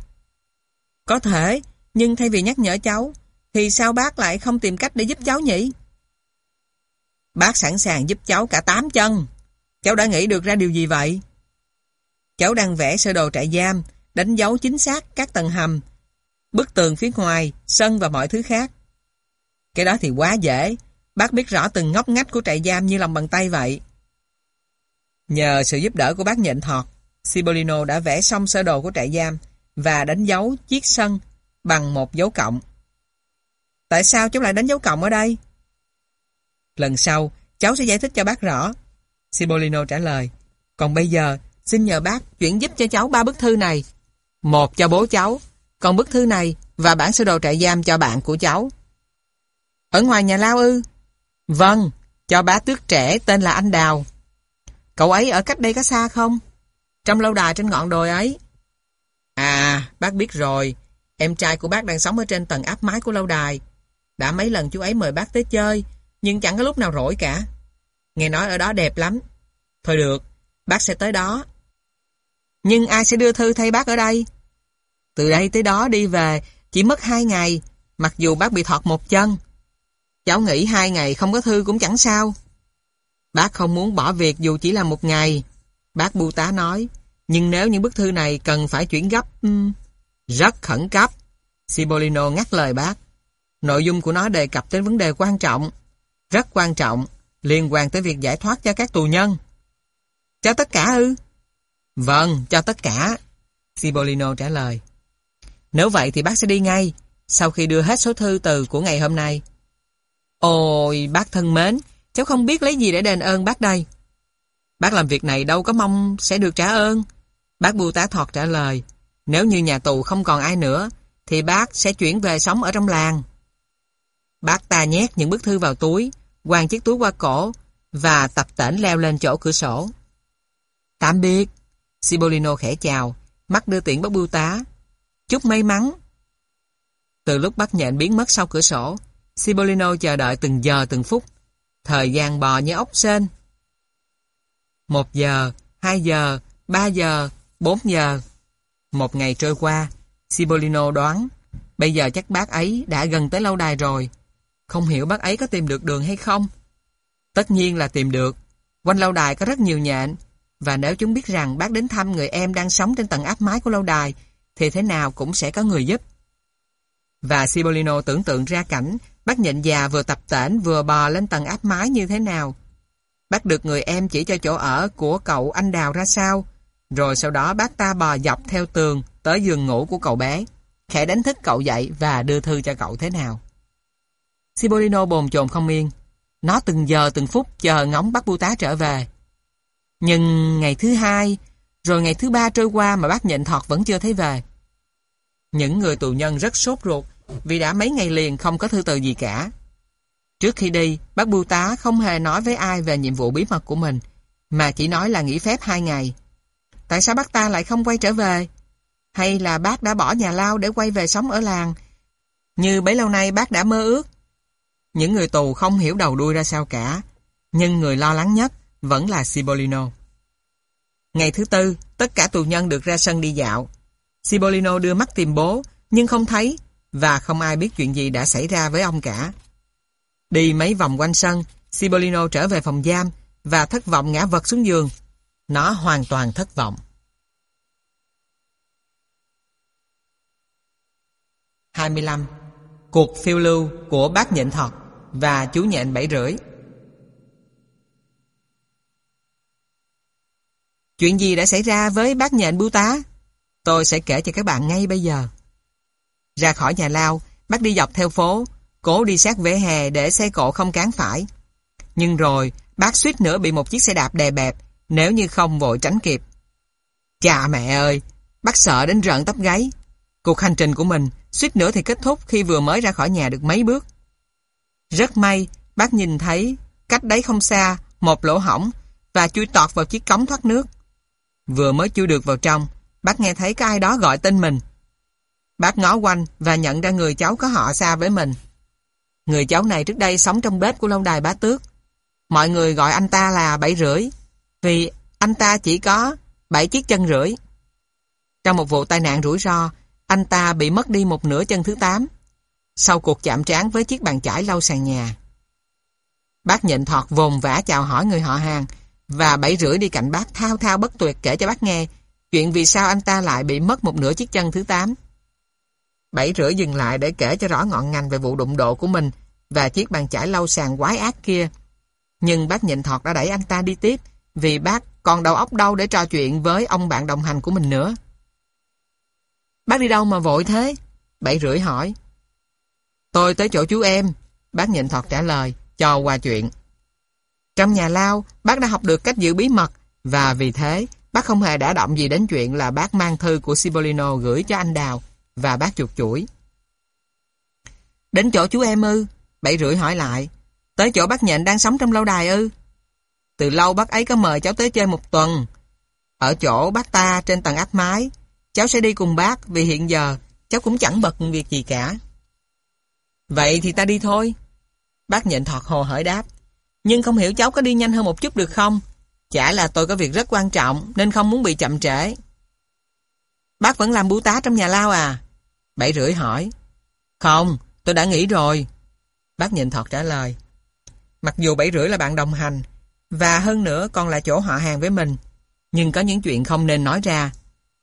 Có thể, nhưng thay vì nhắc nhở cháu, thì sao bác lại không tìm cách để giúp cháu nhỉ? Bác sẵn sàng giúp cháu cả tám chân. Cháu đã nghĩ được ra điều gì vậy? Cháu đang vẽ sơ đồ trại giam, đánh dấu chính xác các tầng hầm, bức tường phía ngoài, sân và mọi thứ khác. Cái đó thì quá dễ, bác biết rõ từng ngóc ngách của trại giam như lòng bàn tay vậy. Nhờ sự giúp đỡ của bác nhện thọt, Sibolino đã vẽ xong sơ đồ của trại giam và đánh dấu chiếc sân bằng một dấu cộng. Tại sao cháu lại đánh dấu cộng ở đây? Lần sau, cháu sẽ giải thích cho bác rõ. Sibolino trả lời. Còn bây giờ, xin nhờ bác chuyển giúp cho cháu ba bức thư này. Một cho bố cháu, còn bức thư này và bản sơ đồ trại giam cho bạn của cháu. Ở ngoài nhà lao ư? Vâng, cho bá tước trẻ tên là anh Đào. Cậu ấy ở cách đây có xa không? Trong lâu đài trên ngọn đồi ấy. À, bác biết rồi. Em trai của bác đang sống ở trên tầng áp mái của lâu đài. Đã mấy lần chú ấy mời bác tới chơi, nhưng chẳng có lúc nào rỗi cả. Nghe nói ở đó đẹp lắm. Thôi được, bác sẽ tới đó. Nhưng ai sẽ đưa thư thay bác ở đây? Từ đây tới đó đi về, chỉ mất hai ngày, mặc dù bác bị thọt một chân. Cháu nghĩ hai ngày không có thư cũng chẳng sao. Bác không muốn bỏ việc dù chỉ là một ngày. Bác bưu tá nói, nhưng nếu những bức thư này cần phải chuyển gấp, rất khẩn cấp. sibolino ngắt lời bác. Nội dung của nó đề cập đến vấn đề quan trọng, rất quan trọng, liên quan tới việc giải thoát cho các tù nhân. Cho tất cả ư? Vâng, cho tất cả. Cipollino trả lời. Nếu vậy thì bác sẽ đi ngay, sau khi đưa hết số thư từ của ngày hôm nay. Ôi, bác thân mến, cháu không biết lấy gì để đền ơn bác đây. Bác làm việc này đâu có mong sẽ được trả ơn. Bác bưu tá thọt trả lời, nếu như nhà tù không còn ai nữa, thì bác sẽ chuyển về sống ở trong làng. Bác ta nhét những bức thư vào túi, quàng chiếc túi qua cổ và tập tễnh leo lên chỗ cửa sổ. Tạm biệt. Sibolino khẽ chào, mắt đưa tiễn bác bưu tá. Chúc may mắn. Từ lúc bác nhện biến mất sau cửa sổ, Sibolino chờ đợi từng giờ từng phút. Thời gian bò như ốc sên. Một giờ, hai giờ, ba giờ, bốn giờ. Một ngày trôi qua, Sibolino đoán, bây giờ chắc bác ấy đã gần tới lâu đài rồi. Không hiểu bác ấy có tìm được đường hay không? Tất nhiên là tìm được. Quanh lâu đài có rất nhiều nhện, và nếu chúng biết rằng bác đến thăm người em đang sống trên tầng áp mái của lâu đài, thì thế nào cũng sẽ có người giúp. Và Cipollino tưởng tượng ra cảnh bác nhện già vừa tập tễnh vừa bò lên tầng áp mái như thế nào. Bác được người em chỉ cho chỗ ở của cậu anh Đào ra sao, rồi sau đó bác ta bò dọc theo tường tới giường ngủ của cậu bé, khẽ đánh thức cậu dậy và đưa thư cho cậu thế nào. Cipollino bồn chồn không yên. Nó từng giờ từng phút chờ ngóng bác bưu tá trở về. Nhưng ngày thứ hai, rồi ngày thứ ba trôi qua mà bác nhện thọt vẫn chưa thấy về. Những người tù nhân rất sốt ruột vì đã mấy ngày liền không có thư từ gì cả. Trước khi đi, bác bưu tá không hề nói với ai về nhiệm vụ bí mật của mình, mà chỉ nói là nghỉ phép hai ngày. Tại sao bác ta lại không quay trở về? Hay là bác đã bỏ nhà lao để quay về sống ở làng? Như bấy lâu nay bác đã mơ ước. Những người tù không hiểu đầu đuôi ra sao cả, nhưng người lo lắng nhất vẫn là Cipollino. Ngày thứ tư, tất cả tù nhân được ra sân đi dạo. Cipollino đưa mắt tìm bố, nhưng không thấy, và không ai biết chuyện gì đã xảy ra với ông cả. Đi mấy vòng quanh sân, Cipollino trở về phòng giam và thất vọng ngã vật xuống giường. Nó hoàn toàn thất vọng. 25. Cuộc phiêu lưu của bác nhện thọt và chú nhện bảy rưỡi Chuyện gì đã xảy ra với bác nhện bưu tá? Tôi sẽ kể cho các bạn ngay bây giờ. Ra khỏi nhà lao, bác đi dọc theo phố, cố đi sát vỉa hè để xe cộ không cán phải. Nhưng rồi, bác suýt nữa bị một chiếc xe đạp đè bẹp, nếu như không vội tránh kịp. Chà mẹ ơi, bác sợ đến rợn tóc gáy. Cuộc hành trình của mình suýt nữa thì kết thúc khi vừa mới ra khỏi nhà được mấy bước. Rất may, bác nhìn thấy cách đấy không xa, một lỗ hỏng và chui tọt vào chiếc cống thoát nước. Vừa mới chui được vào trong, bác nghe thấy có ai đó gọi tên mình. Bác ngó quanh và nhận ra người cháu có họ xa với mình. Người cháu này trước đây sống trong bếp của lâu đài bá tước. Mọi người gọi anh ta là bảy rưỡi, vì anh ta chỉ có bảy chiếc chân rưỡi. Trong một vụ tai nạn rủi ro, anh ta bị mất đi một nửa chân thứ tám sau cuộc chạm trán với chiếc bàn chải lau sàn nhà. Bác nhịn thọt vồn vã chào hỏi người họ hàng và bảy rưỡi đi cạnh bác thao thao bất tuyệt kể cho bác nghe chuyện vì sao anh ta lại bị mất một nửa chiếc chân thứ tám. Bảy rưỡi dừng lại để kể cho rõ ngọn ngành về vụ đụng độ của mình và chiếc bàn chải lau sàn quái ác kia. Nhưng bác nhịn thọt đã đẩy anh ta đi tiếp vì bác còn đầu óc đâu để trò chuyện với ông bạn đồng hành của mình nữa. Bác đi đâu mà vội thế? Bảy rưỡi hỏi. Tôi tới chỗ chú em. Bác nhịn thọt trả lời, cho qua chuyện. Trong nhà lao, bác đã học được cách giữ bí mật và vì thế, bác không hề đã động gì đến chuyện là bác mang thư của Sibolino gửi cho anh Đào và bác chuột chuỗi. Đến chỗ chú em ư? Bảy rưỡi hỏi lại. Tới chỗ bác nhện đang sống trong lâu đài ư? Từ lâu bác ấy có mời cháu tới chơi một tuần. Ở chỗ bác ta trên tầng áp mái. Cháu sẽ đi cùng bác vì hiện giờ cháu cũng chẳng bật việc gì cả. Vậy thì ta đi thôi. Bác nhện thọt hồ hởi đáp. Nhưng không hiểu cháu có đi nhanh hơn một chút được không? Chả là tôi có việc rất quan trọng nên không muốn bị chậm trễ. Bác vẫn làm bú tá trong nhà lao à? Bảy rưỡi hỏi. Không, tôi đã nghỉ rồi. Bác nhịn thọt trả lời. Mặc dù bảy rưỡi là bạn đồng hành, và hơn nữa còn là chỗ họ hàng với mình, nhưng có những chuyện không nên nói ra,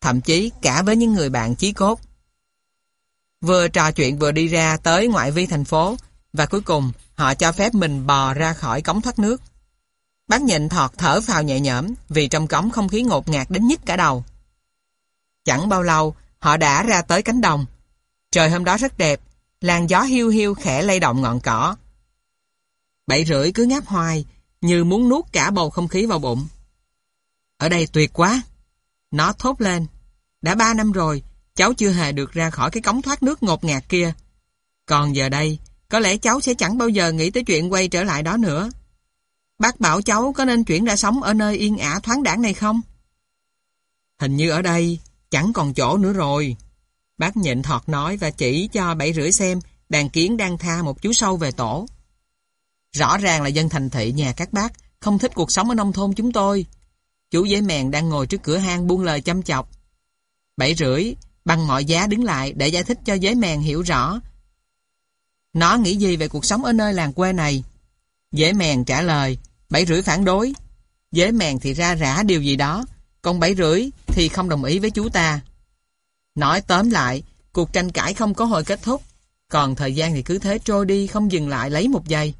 thậm chí cả với những người bạn chí cốt. Vừa trò chuyện vừa đi ra tới ngoại vi thành phố, và cuối cùng họ cho phép mình bò ra khỏi cống thoát nước. Bác nhịn thọt thở phào nhẹ nhõm vì trong cống không khí ngột ngạt đến nhức cả đầu. Chẳng bao lâu, họ đã ra tới cánh đồng. Trời hôm đó rất đẹp, làn gió hiu hiu khẽ lay động ngọn cỏ. Bảy rưỡi cứ ngáp hoài, như muốn nuốt cả bầu không khí vào bụng. Ở đây tuyệt quá! Nó thốt lên. Đã ba năm rồi, cháu chưa hề được ra khỏi cái cống thoát nước ngột ngạt kia. Còn giờ đây, có lẽ cháu sẽ chẳng bao giờ nghĩ tới chuyện quay trở lại đó nữa. Bác bảo cháu có nên chuyển ra sống ở nơi yên ả thoáng đảng này không? Hình như ở đây chẳng còn chỗ nữa rồi. Bác nhịn thọt nói và chỉ cho bảy rưỡi xem đàn kiến đang tha một chú sâu về tổ. Rõ ràng là dân thành thị nhà các bác không thích cuộc sống ở nông thôn chúng tôi. Chú giấy mèn đang ngồi trước cửa hang buông lời chăm chọc. Bảy rưỡi bằng mọi giá đứng lại để giải thích cho giấy mèn hiểu rõ. Nó nghĩ gì về cuộc sống ở nơi làng quê này? Dễ mèn trả lời, bảy rưỡi phản đối. Dễ mèn thì ra rã điều gì đó, còn bảy rưỡi thì không đồng ý với chú ta. Nói tóm lại, cuộc tranh cãi không có hồi kết thúc, còn thời gian thì cứ thế trôi đi không dừng lại lấy một giây.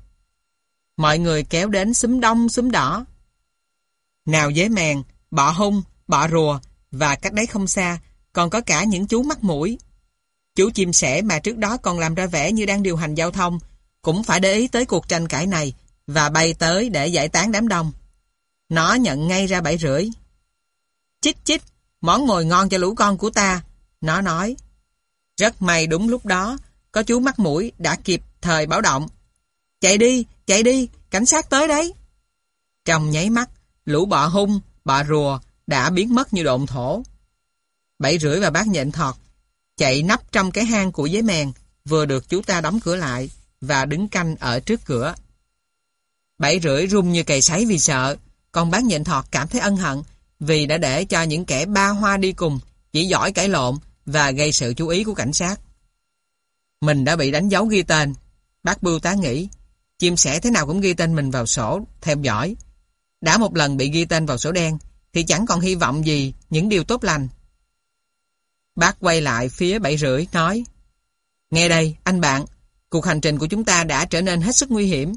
Mọi người kéo đến xúm đông xúm đỏ. Nào dế mèn, bọ hung, bọ rùa và cách đấy không xa, còn có cả những chú mắt mũi. Chú chim sẻ mà trước đó còn làm ra vẻ như đang điều hành giao thông, cũng phải để ý tới cuộc tranh cãi này và bay tới để giải tán đám đông. Nó nhận ngay ra bảy rưỡi. Chích chích, món ngồi ngon cho lũ con của ta. Nó nói. Rất may đúng lúc đó, có chú mắt mũi đã kịp thời báo động. Chạy đi, chạy đi, cảnh sát tới đấy. Trong nháy mắt, lũ bọ hung, bọ rùa đã biến mất như độn thổ. Bảy rưỡi và bác nhện thọt, chạy nắp trong cái hang của giấy mèn, vừa được chú ta đóng cửa lại và đứng canh ở trước cửa. Bảy rưỡi rung như cày sấy vì sợ, còn bác nhện thọt cảm thấy ân hận vì đã để cho những kẻ ba hoa đi cùng, chỉ giỏi cãi lộn và gây sự chú ý của cảnh sát. Mình đã bị đánh dấu ghi tên. Bác bưu tá nghĩ, chim sẻ thế nào cũng ghi tên mình vào sổ, theo dõi. Đã một lần bị ghi tên vào sổ đen, thì chẳng còn hy vọng gì những điều tốt lành. Bác quay lại phía bảy rưỡi, nói, Nghe đây, anh bạn, cuộc hành trình của chúng ta đã trở nên hết sức nguy hiểm.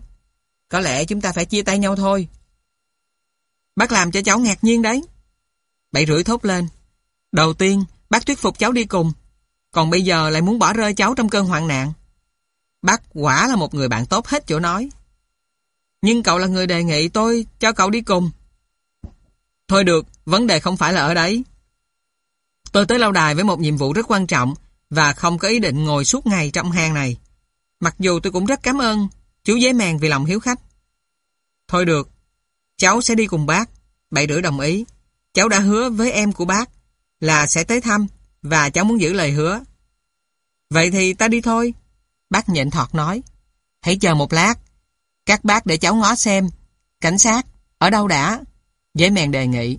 Có lẽ chúng ta phải chia tay nhau thôi. Bác làm cho cháu ngạc nhiên đấy. Bảy rưỡi thốt lên. Đầu tiên, bác thuyết phục cháu đi cùng. Còn bây giờ lại muốn bỏ rơi cháu trong cơn hoạn nạn. Bác quả là một người bạn tốt hết chỗ nói. Nhưng cậu là người đề nghị tôi cho cậu đi cùng. Thôi được, vấn đề không phải là ở đấy. Tôi tới lâu đài với một nhiệm vụ rất quan trọng và không có ý định ngồi suốt ngày trong hang này. Mặc dù tôi cũng rất cảm ơn chú giấy mèn vì lòng hiếu khách. Thôi được, Cháu sẽ đi cùng bác. Bảy rưỡi đồng ý. Cháu đã hứa với em của bác là sẽ tới thăm và cháu muốn giữ lời hứa. Vậy thì ta đi thôi. Bác nhện thọt nói. Hãy chờ một lát. Các bác để cháu ngó xem. Cảnh sát, ở đâu đã? Giấy mèn đề nghị.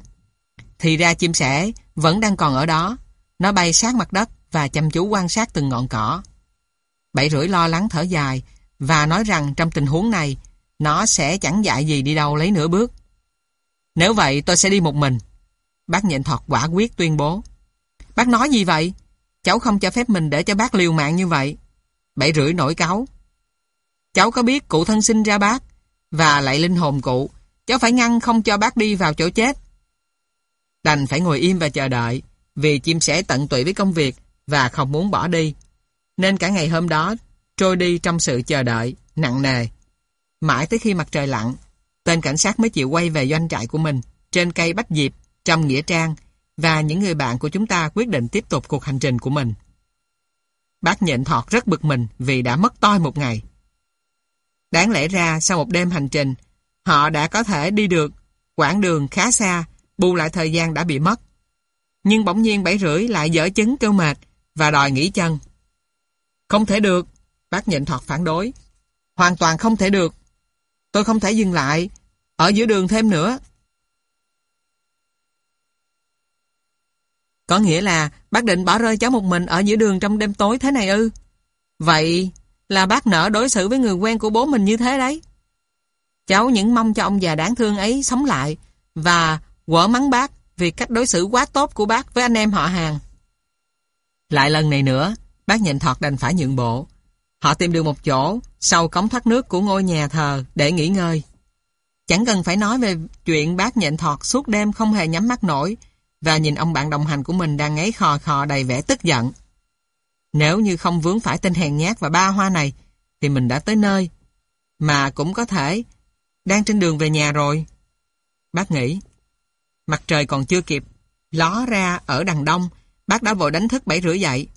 Thì ra chim sẻ vẫn đang còn ở đó. Nó bay sát mặt đất và chăm chú quan sát từng ngọn cỏ. Bảy rưỡi lo lắng thở dài và nói rằng trong tình huống này, nó sẽ chẳng dại gì đi đâu lấy nửa bước. Nếu vậy, tôi sẽ đi một mình. Bác nhện thọt quả quyết tuyên bố. Bác nói gì vậy? Cháu không cho phép mình để cho bác liều mạng như vậy. Bảy rưỡi nổi cáu. Cháu có biết cụ thân sinh ra bác và lại linh hồn cụ. Cháu phải ngăn không cho bác đi vào chỗ chết. Đành phải ngồi im và chờ đợi vì chim sẻ tận tụy với công việc và không muốn bỏ đi. Nên cả ngày hôm đó trôi đi trong sự chờ đợi, nặng nề. Mãi tới khi mặt trời lặn, tên cảnh sát mới chịu quay về doanh trại của mình trên cây Bách Diệp trong Nghĩa Trang và những người bạn của chúng ta quyết định tiếp tục cuộc hành trình của mình. Bác nhện thọt rất bực mình vì đã mất toi một ngày. Đáng lẽ ra sau một đêm hành trình, họ đã có thể đi được quãng đường khá xa, bù lại thời gian đã bị mất. Nhưng bỗng nhiên bảy rưỡi lại dở chứng kêu mệt và đòi nghỉ chân. Không thể được, bác nhịn thọt phản đối. Hoàn toàn không thể được. Tôi không thể dừng lại, ở giữa đường thêm nữa. Có nghĩa là bác định bỏ rơi cháu một mình ở giữa đường trong đêm tối thế này ư? Vậy là bác nỡ đối xử với người quen của bố mình như thế đấy. Cháu những mong cho ông già đáng thương ấy sống lại và quở mắng bác vì cách đối xử quá tốt của bác với anh em họ hàng. Lại lần này nữa, bác nhịn thọt đành phải nhượng bộ. Họ tìm được một chỗ sau cống thoát nước của ngôi nhà thờ để nghỉ ngơi. Chẳng cần phải nói về chuyện bác nhịn thọt suốt đêm không hề nhắm mắt nổi và nhìn ông bạn đồng hành của mình đang ngáy khò khò đầy vẻ tức giận. Nếu như không vướng phải tên hèn nhát và ba hoa này, thì mình đã tới nơi. Mà cũng có thể, đang trên đường về nhà rồi. Bác nghĩ, mặt trời còn chưa kịp, ló ra ở đằng đông, bác đã vội đánh thức bảy rưỡi dậy.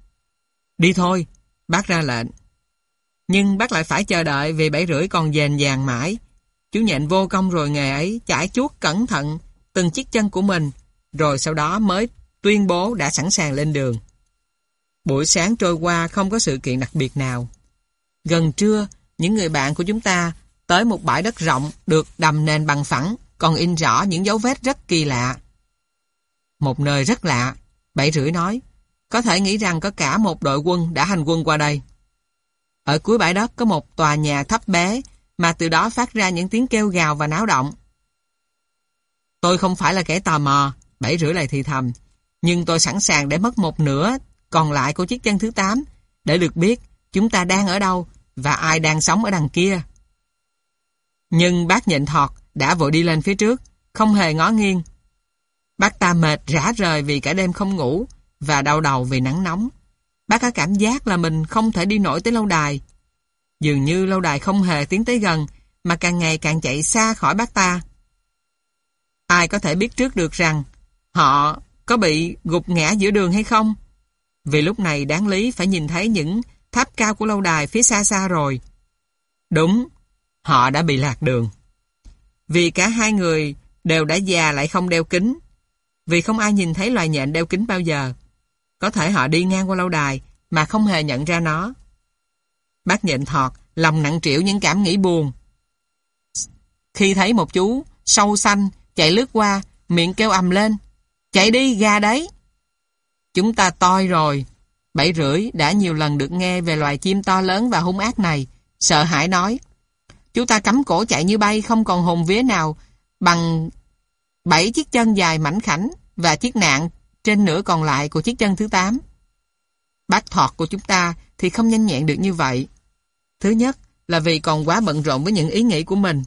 Đi thôi, bác ra lệnh. Nhưng bác lại phải chờ đợi vì bảy rưỡi còn dền dàng mãi. Chú nhện vô công rồi nghề ấy, chải chuốt cẩn thận từng chiếc chân của mình rồi sau đó mới tuyên bố đã sẵn sàng lên đường. Buổi sáng trôi qua không có sự kiện đặc biệt nào. Gần trưa, những người bạn của chúng ta tới một bãi đất rộng được đầm nền bằng phẳng, còn in rõ những dấu vết rất kỳ lạ. Một nơi rất lạ, bảy rưỡi nói, có thể nghĩ rằng có cả một đội quân đã hành quân qua đây. Ở cuối bãi đất có một tòa nhà thấp bé mà từ đó phát ra những tiếng kêu gào và náo động. Tôi không phải là kẻ tò mò, Bảy rưỡi lại thì thầm. Nhưng tôi sẵn sàng để mất một nửa còn lại của chiếc chân thứ 8 để được biết chúng ta đang ở đâu và ai đang sống ở đằng kia. Nhưng bác nhện thọt đã vội đi lên phía trước, không hề ngó nghiêng. Bác ta mệt rã rời vì cả đêm không ngủ và đau đầu vì nắng nóng. Bác có cảm giác là mình không thể đi nổi tới lâu đài. Dường như lâu đài không hề tiến tới gần mà càng ngày càng chạy xa khỏi bác ta. Ai có thể biết trước được rằng Họ có bị gục ngã giữa đường hay không? Vì lúc này đáng lý phải nhìn thấy những tháp cao của lâu đài phía xa xa rồi. Đúng, họ đã bị lạc đường. Vì cả hai người đều đã già lại không đeo kính. Vì không ai nhìn thấy loài nhện đeo kính bao giờ. Có thể họ đi ngang qua lâu đài mà không hề nhận ra nó. Bác nhện thọt, lòng nặng trĩu những cảm nghĩ buồn. Khi thấy một chú sâu xanh chạy lướt qua, miệng kêu ầm lên. Chạy đi, gà đấy. Chúng ta toi rồi. Bảy rưỡi đã nhiều lần được nghe về loài chim to lớn và hung ác này. Sợ hãi nói. Chúng ta cắm cổ chạy như bay không còn hồn vía nào bằng bảy chiếc chân dài mảnh khảnh và chiếc nạn trên nửa còn lại của chiếc chân thứ tám. Bác thọt của chúng ta thì không nhanh nhẹn được như vậy. Thứ nhất là vì còn quá bận rộn với những ý nghĩ của mình.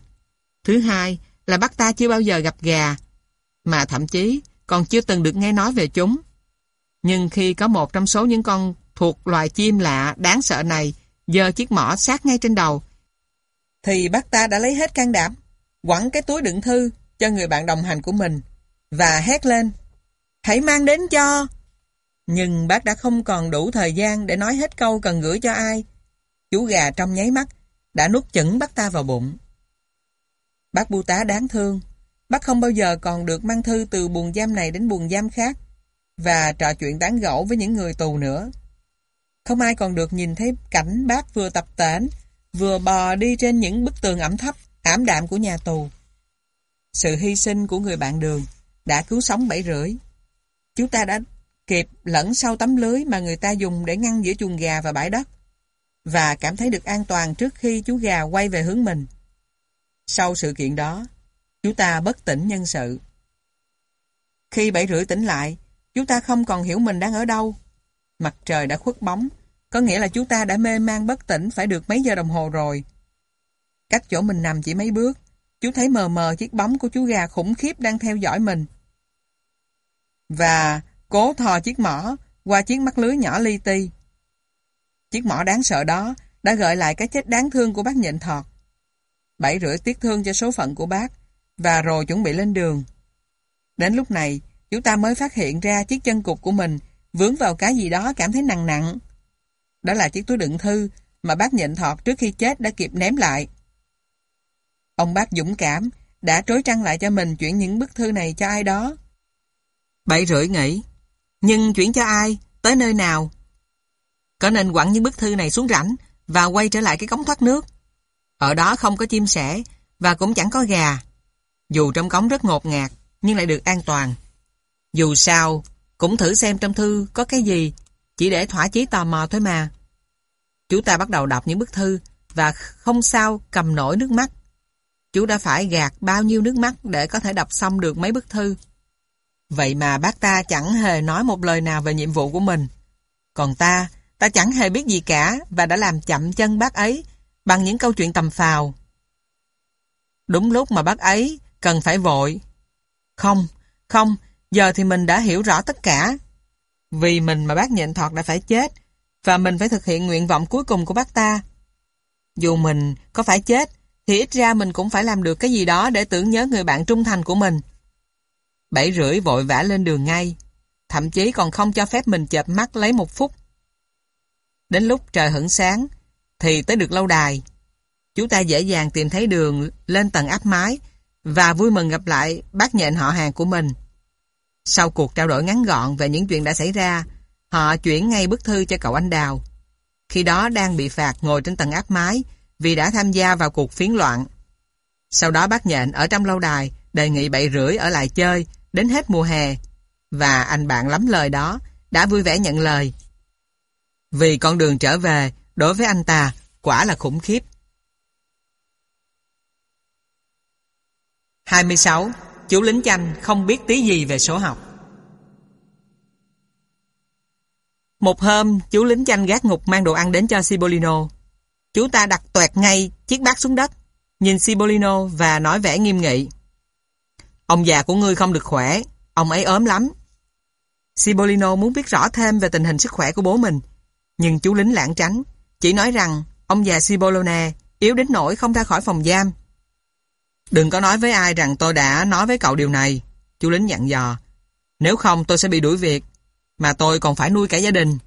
Thứ hai là bác ta chưa bao giờ gặp gà, mà thậm chí còn chưa từng được nghe nói về chúng. Nhưng khi có một trong số những con thuộc loài chim lạ đáng sợ này giơ chiếc mỏ sát ngay trên đầu, thì bác ta đã lấy hết can đảm, quẳng cái túi đựng thư cho người bạn đồng hành của mình và hét lên, hãy mang đến cho. Nhưng bác đã không còn đủ thời gian để nói hết câu cần gửi cho ai. Chú gà trong nháy mắt đã nuốt chửng bác ta vào bụng. Bác bu tá đáng thương, Bác không bao giờ còn được mang thư từ buồng giam này đến buồng giam khác và trò chuyện tán gẫu với những người tù nữa. Không ai còn được nhìn thấy cảnh bác vừa tập tễnh, vừa bò đi trên những bức tường ẩm thấp, ảm đạm của nhà tù. Sự hy sinh của người bạn đường đã cứu sống bảy rưỡi. Chúng ta đã kịp lẫn sau tấm lưới mà người ta dùng để ngăn giữa chuồng gà và bãi đất và cảm thấy được an toàn trước khi chú gà quay về hướng mình. Sau sự kiện đó, chúng ta bất tỉnh nhân sự. Khi bảy rưỡi tỉnh lại, chúng ta không còn hiểu mình đang ở đâu. Mặt trời đã khuất bóng, có nghĩa là chú ta đã mê man bất tỉnh phải được mấy giờ đồng hồ rồi. Cách chỗ mình nằm chỉ mấy bước, chú thấy mờ mờ chiếc bóng của chú gà khủng khiếp đang theo dõi mình. Và cố thò chiếc mỏ qua chiếc mắt lưới nhỏ li ti. Chiếc mỏ đáng sợ đó đã gợi lại cái chết đáng thương của bác nhịn thọt. Bảy rưỡi tiếc thương cho số phận của bác và rồi chuẩn bị lên đường. Đến lúc này, chúng ta mới phát hiện ra chiếc chân cục của mình vướng vào cái gì đó cảm thấy nặng nặng. Đó là chiếc túi đựng thư mà bác nhịn thọt trước khi chết đã kịp ném lại. Ông bác dũng cảm đã trối trăng lại cho mình chuyển những bức thư này cho ai đó. Bảy rưỡi nghĩ, nhưng chuyển cho ai, tới nơi nào? Có nên quẳng những bức thư này xuống rãnh và quay trở lại cái cống thoát nước. Ở đó không có chim sẻ và cũng chẳng có gà. Dù trong cống rất ngột ngạt, nhưng lại được an toàn. Dù sao, cũng thử xem trong thư có cái gì, chỉ để thỏa chí tò mò thôi mà. Chú ta bắt đầu đọc những bức thư và không sao cầm nổi nước mắt. Chú đã phải gạt bao nhiêu nước mắt để có thể đọc xong được mấy bức thư. Vậy mà bác ta chẳng hề nói một lời nào về nhiệm vụ của mình. Còn ta, ta chẳng hề biết gì cả và đã làm chậm chân bác ấy bằng những câu chuyện tầm phào. Đúng lúc mà bác ấy cần phải vội. Không, không, giờ thì mình đã hiểu rõ tất cả. Vì mình mà bác nhịn thọt đã phải chết và mình phải thực hiện nguyện vọng cuối cùng của bác ta. Dù mình có phải chết thì ít ra mình cũng phải làm được cái gì đó để tưởng nhớ người bạn trung thành của mình. Bảy rưỡi vội vã lên đường ngay, thậm chí còn không cho phép mình chợp mắt lấy một phút. Đến lúc trời hửng sáng, thì tới được lâu đài. Chúng ta dễ dàng tìm thấy đường lên tầng áp mái và vui mừng gặp lại bác nhện họ hàng của mình. Sau cuộc trao đổi ngắn gọn về những chuyện đã xảy ra, họ chuyển ngay bức thư cho cậu anh Đào. Khi đó đang bị phạt ngồi trên tầng áp mái vì đã tham gia vào cuộc phiến loạn. Sau đó bác nhện ở trong lâu đài đề nghị bảy rưỡi ở lại chơi đến hết mùa hè và anh bạn lắm lời đó đã vui vẻ nhận lời. Vì con đường trở về đối với anh ta quả là khủng khiếp. 26. Chú lính chanh không biết tí gì về số học. Một hôm, chú lính chanh gác ngục mang đồ ăn đến cho Cibolino. Chú ta đặt toẹt ngay chiếc bát xuống đất, nhìn Cibolino và nói vẻ nghiêm nghị. Ông già của ngươi không được khỏe, ông ấy ốm lắm. Cibolino muốn biết rõ thêm về tình hình sức khỏe của bố mình, nhưng chú lính lãng tránh, chỉ nói rằng ông già Cibolone yếu đến nỗi không ra khỏi phòng giam. Đừng có nói với ai rằng tôi đã nói với cậu điều này, chú lính dặn dò. Nếu không tôi sẽ bị đuổi việc, mà tôi còn phải nuôi cả gia đình.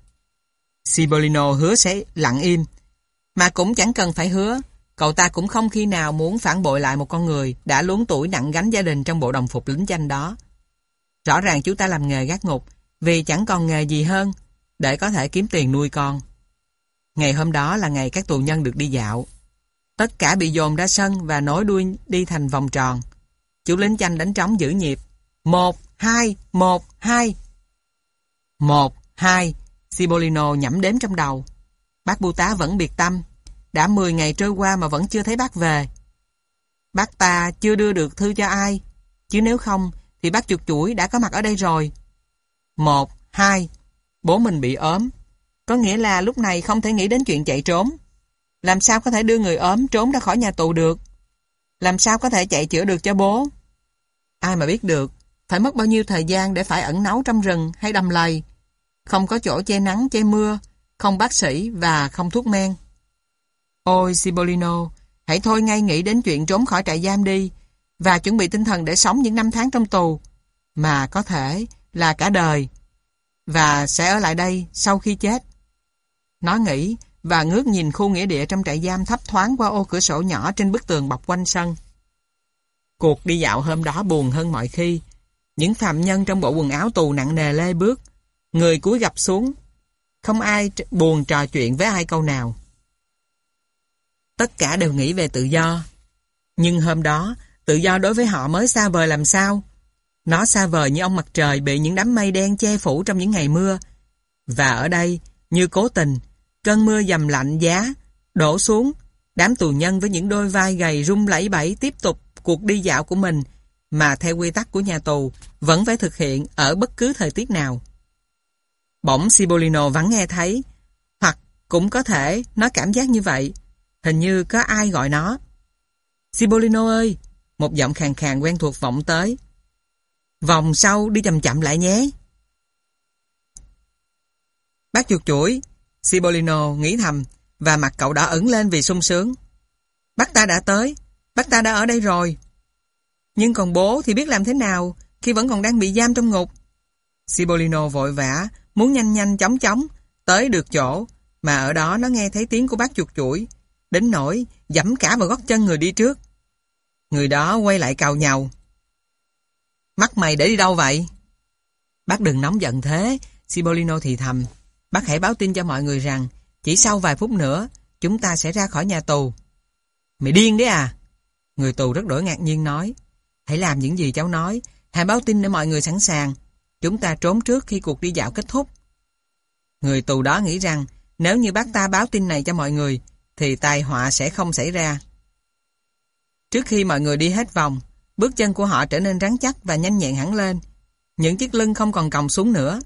Sibolino hứa sẽ lặng im, mà cũng chẳng cần phải hứa, cậu ta cũng không khi nào muốn phản bội lại một con người đã luống tuổi nặng gánh gia đình trong bộ đồng phục lính danh đó. Rõ ràng chú ta làm nghề gác ngục vì chẳng còn nghề gì hơn để có thể kiếm tiền nuôi con. Ngày hôm đó là ngày các tù nhân được đi dạo. Tất cả bị dồn ra sân và nối đuôi đi thành vòng tròn. Chú lính chanh đánh trống giữ nhịp. Một, hai, một, hai. Một, hai. Cibolino nhẩm đếm trong đầu. Bác bưu tá vẫn biệt tâm. Đã 10 ngày trôi qua mà vẫn chưa thấy bác về. Bác ta chưa đưa được thư cho ai. Chứ nếu không, thì bác chuột chuỗi đã có mặt ở đây rồi. Một, hai. Bố mình bị ốm. Có nghĩa là lúc này không thể nghĩ đến chuyện chạy trốn. Làm sao có thể đưa người ốm trốn ra khỏi nhà tù được? Làm sao có thể chạy chữa được cho bố? Ai mà biết được, phải mất bao nhiêu thời gian để phải ẩn náu trong rừng hay đầm lầy. Không có chỗ che nắng, che mưa, không bác sĩ và không thuốc men. Ôi Sibolino, hãy thôi ngay nghĩ đến chuyện trốn khỏi trại giam đi và chuẩn bị tinh thần để sống những năm tháng trong tù, mà có thể là cả đời, và sẽ ở lại đây sau khi chết. Nó nghĩ và ngước nhìn khu nghĩa địa trong trại giam thấp thoáng qua ô cửa sổ nhỏ trên bức tường bọc quanh sân. Cuộc đi dạo hôm đó buồn hơn mọi khi. Những phạm nhân trong bộ quần áo tù nặng nề lê bước, người cúi gập xuống. Không ai buồn trò chuyện với ai câu nào. Tất cả đều nghĩ về tự do. Nhưng hôm đó, tự do đối với họ mới xa vời làm sao? Nó xa vời như ông mặt trời bị những đám mây đen che phủ trong những ngày mưa. Và ở đây, như cố tình, cơn mưa dầm lạnh giá, đổ xuống, đám tù nhân với những đôi vai gầy rung lẫy bẫy tiếp tục cuộc đi dạo của mình mà theo quy tắc của nhà tù vẫn phải thực hiện ở bất cứ thời tiết nào. Bỗng Sibolino vắng nghe thấy, hoặc cũng có thể nó cảm giác như vậy, hình như có ai gọi nó. Sibolino ơi! Một giọng khàn khàn quen thuộc vọng tới. Vòng sau đi chậm chậm lại nhé. Bác chuột chuỗi, Sibolino nghĩ thầm và mặt cậu đã ẩn lên vì sung sướng. Bác ta đã tới, bác ta đã ở đây rồi. Nhưng còn bố thì biết làm thế nào khi vẫn còn đang bị giam trong ngục. Sibolino vội vã, muốn nhanh nhanh chóng chóng, tới được chỗ, mà ở đó nó nghe thấy tiếng của bác chuột chuỗi, đến nỗi dẫm cả vào gót chân người đi trước. Người đó quay lại cào nhàu. Mắt mày để đi đâu vậy? Bác đừng nóng giận thế, sibolino thì thầm. Bác hãy báo tin cho mọi người rằng chỉ sau vài phút nữa chúng ta sẽ ra khỏi nhà tù. Mày điên đấy à? Người tù rất đổi ngạc nhiên nói. Hãy làm những gì cháu nói. Hãy báo tin để mọi người sẵn sàng. Chúng ta trốn trước khi cuộc đi dạo kết thúc. Người tù đó nghĩ rằng nếu như bác ta báo tin này cho mọi người thì tai họa sẽ không xảy ra. Trước khi mọi người đi hết vòng, bước chân của họ trở nên rắn chắc và nhanh nhẹn hẳn lên. Những chiếc lưng không còn còng xuống nữa.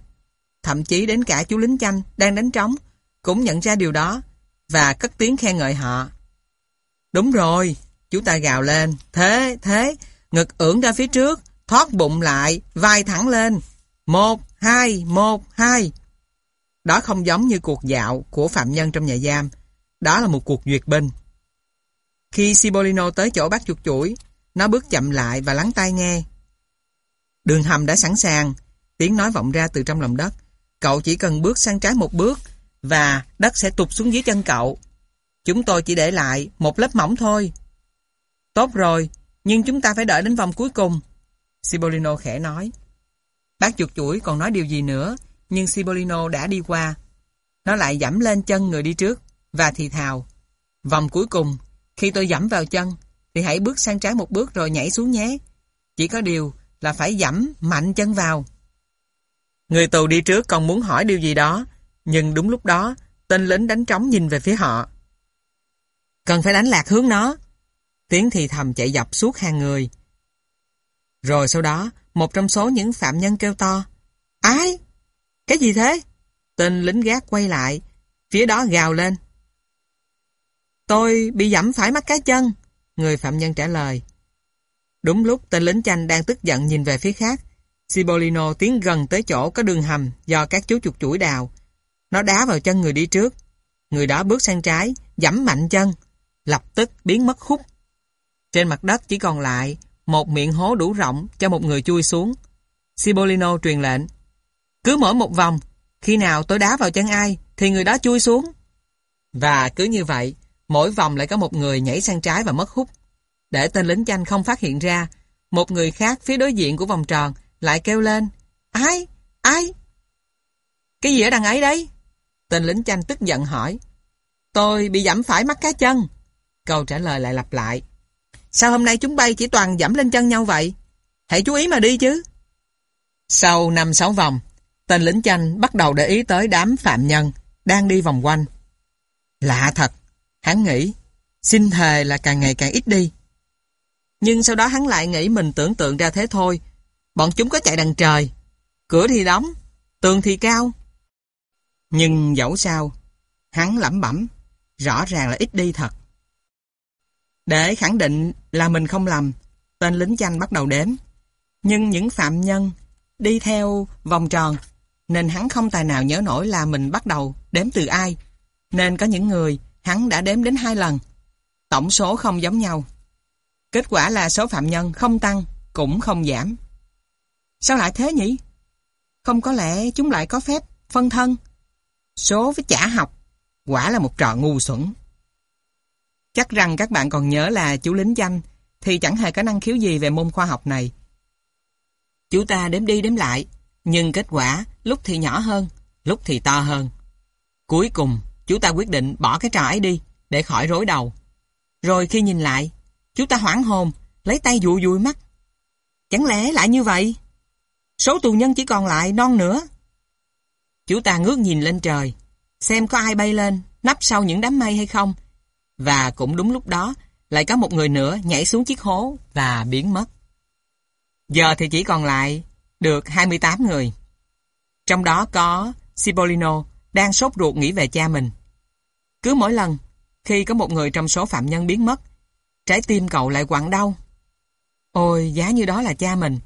Thậm chí đến cả chú lính chanh đang đánh trống cũng nhận ra điều đó và cất tiếng khen ngợi họ. Đúng rồi, chú ta gào lên. Thế, thế, ngực ưỡn ra phía trước, thoát bụng lại, vai thẳng lên. Một, hai, một, hai. Đó không giống như cuộc dạo của phạm nhân trong nhà giam. Đó là một cuộc duyệt binh. Khi Cipollino tới chỗ bác chuột chuỗi, nó bước chậm lại và lắng tai nghe. Đường hầm đã sẵn sàng, tiếng nói vọng ra từ trong lòng đất. Cậu chỉ cần bước sang trái một bước và đất sẽ tụt xuống dưới chân cậu. Chúng tôi chỉ để lại một lớp mỏng thôi. Tốt rồi, nhưng chúng ta phải đợi đến vòng cuối cùng. Cipollino khẽ nói. Bác chuột chuỗi còn nói điều gì nữa, nhưng Cipollino đã đi qua. Nó lại dẫm lên chân người đi trước và thì thào. Vòng cuối cùng, khi tôi dẫm vào chân, thì hãy bước sang trái một bước rồi nhảy xuống nhé. Chỉ có điều là phải dẫm mạnh chân vào. Người tù đi trước còn muốn hỏi điều gì đó, nhưng đúng lúc đó, tên lính đánh trống nhìn về phía họ. Cần phải đánh lạc hướng nó. Tiếng thì thầm chạy dọc suốt hàng người. Rồi sau đó, một trong số những phạm nhân kêu to. Ai? Cái gì thế? Tên lính gác quay lại, phía đó gào lên. Tôi bị dẫm phải mắt cá chân. Người phạm nhân trả lời. Đúng lúc tên lính chanh đang tức giận nhìn về phía khác, Sibolino tiến gần tới chỗ có đường hầm do các chú chuột chuỗi đào. Nó đá vào chân người đi trước. Người đó bước sang trái, dẫm mạnh chân, lập tức biến mất khúc. Trên mặt đất chỉ còn lại một miệng hố đủ rộng cho một người chui xuống. Cipollino truyền lệnh. Cứ mỗi một vòng, khi nào tôi đá vào chân ai thì người đó chui xuống. Và cứ như vậy, mỗi vòng lại có một người nhảy sang trái và mất hút. Để tên lính chanh không phát hiện ra, một người khác phía đối diện của vòng tròn lại kêu lên. Ai? Ai? Cái gì ở đằng ấy đấy? Tên lính chanh tức giận hỏi. Tôi bị dẫm phải mắt cá chân. Câu trả lời lại lặp lại. Sao hôm nay chúng bay chỉ toàn dẫm lên chân nhau vậy? Hãy chú ý mà đi chứ. Sau 5-6 vòng, tên lính chanh bắt đầu để ý tới đám phạm nhân đang đi vòng quanh. Lạ thật, hắn nghĩ, xin thề là càng ngày càng ít đi. Nhưng sau đó hắn lại nghĩ mình tưởng tượng ra thế thôi. Bọn chúng có chạy đằng trời, cửa thì đóng, tường thì cao. Nhưng dẫu sao, hắn lẩm bẩm, rõ ràng là ít đi thật. Để khẳng định là mình không lầm, tên lính chanh bắt đầu đếm. Nhưng những phạm nhân đi theo vòng tròn, nên hắn không tài nào nhớ nổi là mình bắt đầu đếm từ ai. Nên có những người hắn đã đếm đến hai lần. Tổng số không giống nhau. Kết quả là số phạm nhân không tăng, cũng không giảm. Sao lại thế nhỉ? Không có lẽ chúng lại có phép phân thân. Số với trả học, quả là một trò ngu xuẩn. Chắc rằng các bạn còn nhớ là chú lính chanh thì chẳng hề có năng khiếu gì về môn khoa học này. Chú ta đếm đi đếm lại, nhưng kết quả lúc thì nhỏ hơn, lúc thì to hơn. Cuối cùng, chú ta quyết định bỏ cái trò ấy đi, để khỏi rối đầu. Rồi khi nhìn lại, chú ta hoảng hồn, lấy tay dụi dụi mắt. Chẳng lẽ lại như vậy? Số tù nhân chỉ còn lại non nữa. Chú ta ngước nhìn lên trời, xem có ai bay lên, nấp sau những đám mây hay không. Và cũng đúng lúc đó, lại có một người nữa nhảy xuống chiếc hố và biến mất. Giờ thì chỉ còn lại được 28 người. Trong đó có Cipollino đang sốt ruột nghĩ về cha mình. Cứ mỗi lần khi có một người trong số phạm nhân biến mất, trái tim cậu lại quặn đau. Ôi, giá như đó là cha mình.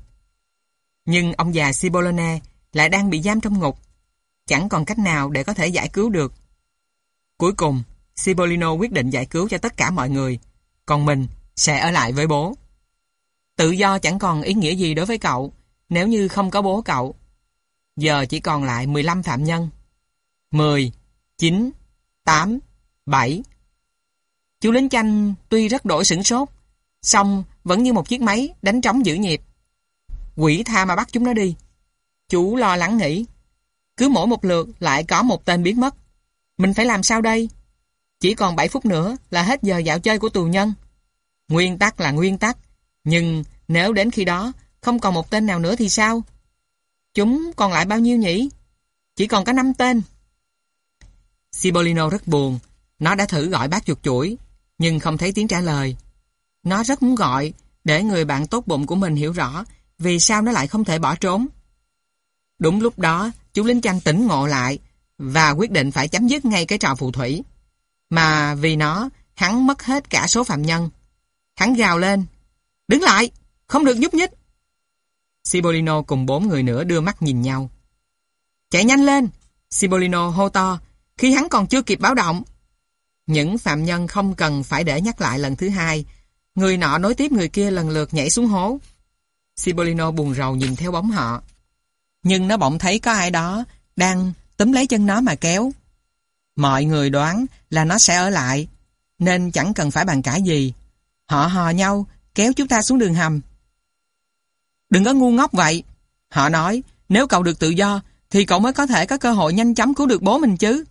Nhưng ông già Cipollone lại đang bị giam trong ngục. Chẳng còn cách nào để có thể giải cứu được. Cuối cùng, Cipollino quyết định giải cứu cho tất cả mọi người, còn mình sẽ ở lại với bố. Tự do chẳng còn ý nghĩa gì đối với cậu nếu như không có bố cậu. Giờ chỉ còn lại 15 phạm nhân. 10, 9, 8, 7. Chú lính chanh tuy rất đổi sửng sốt, song vẫn như một chiếc máy đánh trống giữ nhịp. Quỷ tha mà bắt chúng nó đi. Chú lo lắng nghĩ, cứ mỗi một lượt lại có một tên biến mất. Mình phải làm sao đây? Chỉ còn 7 phút nữa là hết giờ dạo chơi của tù nhân. Nguyên tắc là nguyên tắc, nhưng nếu đến khi đó không còn một tên nào nữa thì sao? Chúng còn lại bao nhiêu nhỉ? Chỉ còn có 5 tên. Cipollino rất buồn. Nó đã thử gọi bác chuột chuỗi, nhưng không thấy tiếng trả lời. Nó rất muốn gọi để người bạn tốt bụng của mình hiểu rõ vì sao nó lại không thể bỏ trốn. Đúng lúc đó, chú lính chanh tỉnh ngộ lại và quyết định phải chấm dứt ngay cái trò phù thủy. Mà vì nó, hắn mất hết cả số phạm nhân. Hắn gào lên. Đứng lại! Không được nhúc nhích! Sibolino cùng bốn người nữa đưa mắt nhìn nhau. Chạy nhanh lên! Sibolino hô to khi hắn còn chưa kịp báo động. Những phạm nhân không cần phải để nhắc lại lần thứ hai. Người nọ nối tiếp người kia lần lượt nhảy xuống hố. Sibolino buồn rầu nhìn theo bóng họ. Nhưng nó bỗng thấy có ai đó đang túm lấy chân nó mà kéo. Mọi người đoán là nó sẽ ở lại, nên chẳng cần phải bàn cãi gì. Họ hò nhau, kéo chúng ta xuống đường hầm. Đừng có ngu ngốc vậy. Họ nói, nếu cậu được tự do, thì cậu mới có thể có cơ hội nhanh chóng cứu được bố mình chứ.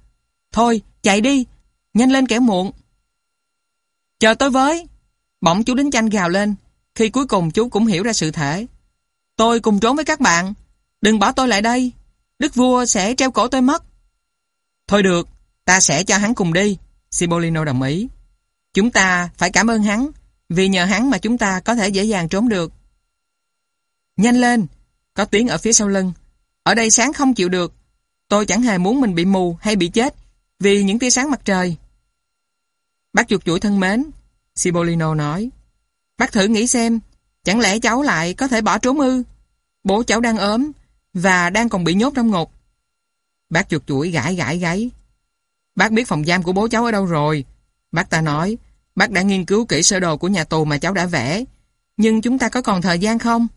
Thôi, chạy đi, nhanh lên kẻo muộn. Chờ tôi với. Bỗng chú đính chanh gào lên, khi cuối cùng chú cũng hiểu ra sự thể. Tôi cùng trốn với các bạn, đừng bỏ tôi lại đây, đức vua sẽ treo cổ tôi mất. Thôi được, ta sẽ cho hắn cùng đi, Cipollino đồng ý. Chúng ta phải cảm ơn hắn, vì nhờ hắn mà chúng ta có thể dễ dàng trốn được. Nhanh lên, có tiếng ở phía sau lưng. Ở đây sáng không chịu được. Tôi chẳng hề muốn mình bị mù hay bị chết vì những tia sáng mặt trời. Bác chuột chuỗi thân mến, Cipollino nói. Bác thử nghĩ xem, chẳng lẽ cháu lại có thể bỏ trốn ư? Bố cháu đang ốm và đang còn bị nhốt trong ngục. Bác chuột chuỗi gãi gãi gáy. Bác biết phòng giam của bố cháu ở đâu rồi. Bác ta nói, bác đã nghiên cứu kỹ sơ đồ của nhà tù mà cháu đã vẽ. Nhưng chúng ta có còn thời gian không?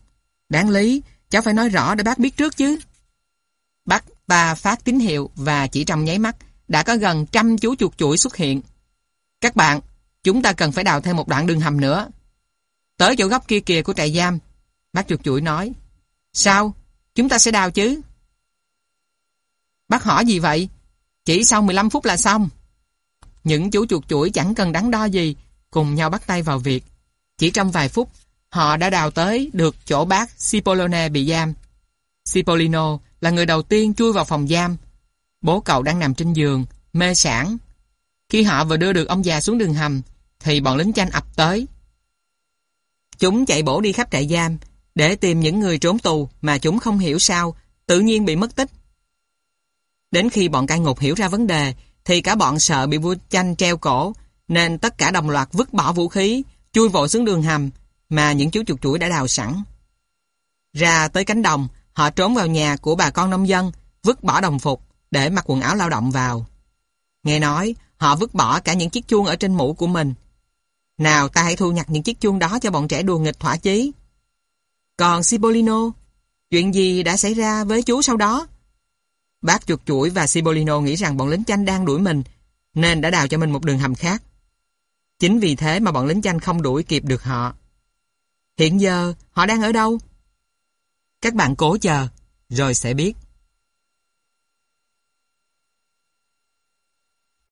Đáng lý, cháu phải nói rõ để bác biết trước chứ. Bác ta phát tín hiệu và chỉ trong nháy mắt, đã có gần trăm chú chuột chuỗi xuất hiện. Các bạn, chúng ta cần phải đào thêm một đoạn đường hầm nữa. Tới chỗ góc kia kìa của trại giam, bác chuột chuỗi nói. Sao? Chúng ta sẽ đào chứ? Bác hỏi gì vậy? Chỉ sau 15 phút là xong. Những chú chuột chuỗi chẳng cần đắn đo gì, cùng nhau bắt tay vào việc. Chỉ trong vài phút, họ đã đào tới được chỗ bác Cipollone bị giam. Cipollino là người đầu tiên chui vào phòng giam, Bố cậu đang nằm trên giường, mê sản. Khi họ vừa đưa được ông già xuống đường hầm, thì bọn lính chanh ập tới. Chúng chạy bổ đi khắp trại giam, để tìm những người trốn tù mà chúng không hiểu sao, tự nhiên bị mất tích. Đến khi bọn cai ngục hiểu ra vấn đề, thì cả bọn sợ bị vua chanh treo cổ, nên tất cả đồng loạt vứt bỏ vũ khí, chui vội xuống đường hầm mà những chú chuột chuỗi đã đào sẵn. Ra tới cánh đồng, họ trốn vào nhà của bà con nông dân, vứt bỏ đồng phục, để mặc quần áo lao động vào. Nghe nói, họ vứt bỏ cả những chiếc chuông ở trên mũ của mình. Nào ta hãy thu nhặt những chiếc chuông đó cho bọn trẻ đùa nghịch thỏa chí. Còn Cipollino, chuyện gì đã xảy ra với chú sau đó? Bác chuột chuỗi và Cipollino nghĩ rằng bọn lính chanh đang đuổi mình, nên đã đào cho mình một đường hầm khác. Chính vì thế mà bọn lính chanh không đuổi kịp được họ. Hiện giờ họ đang ở đâu? Các bạn cố chờ, rồi sẽ biết.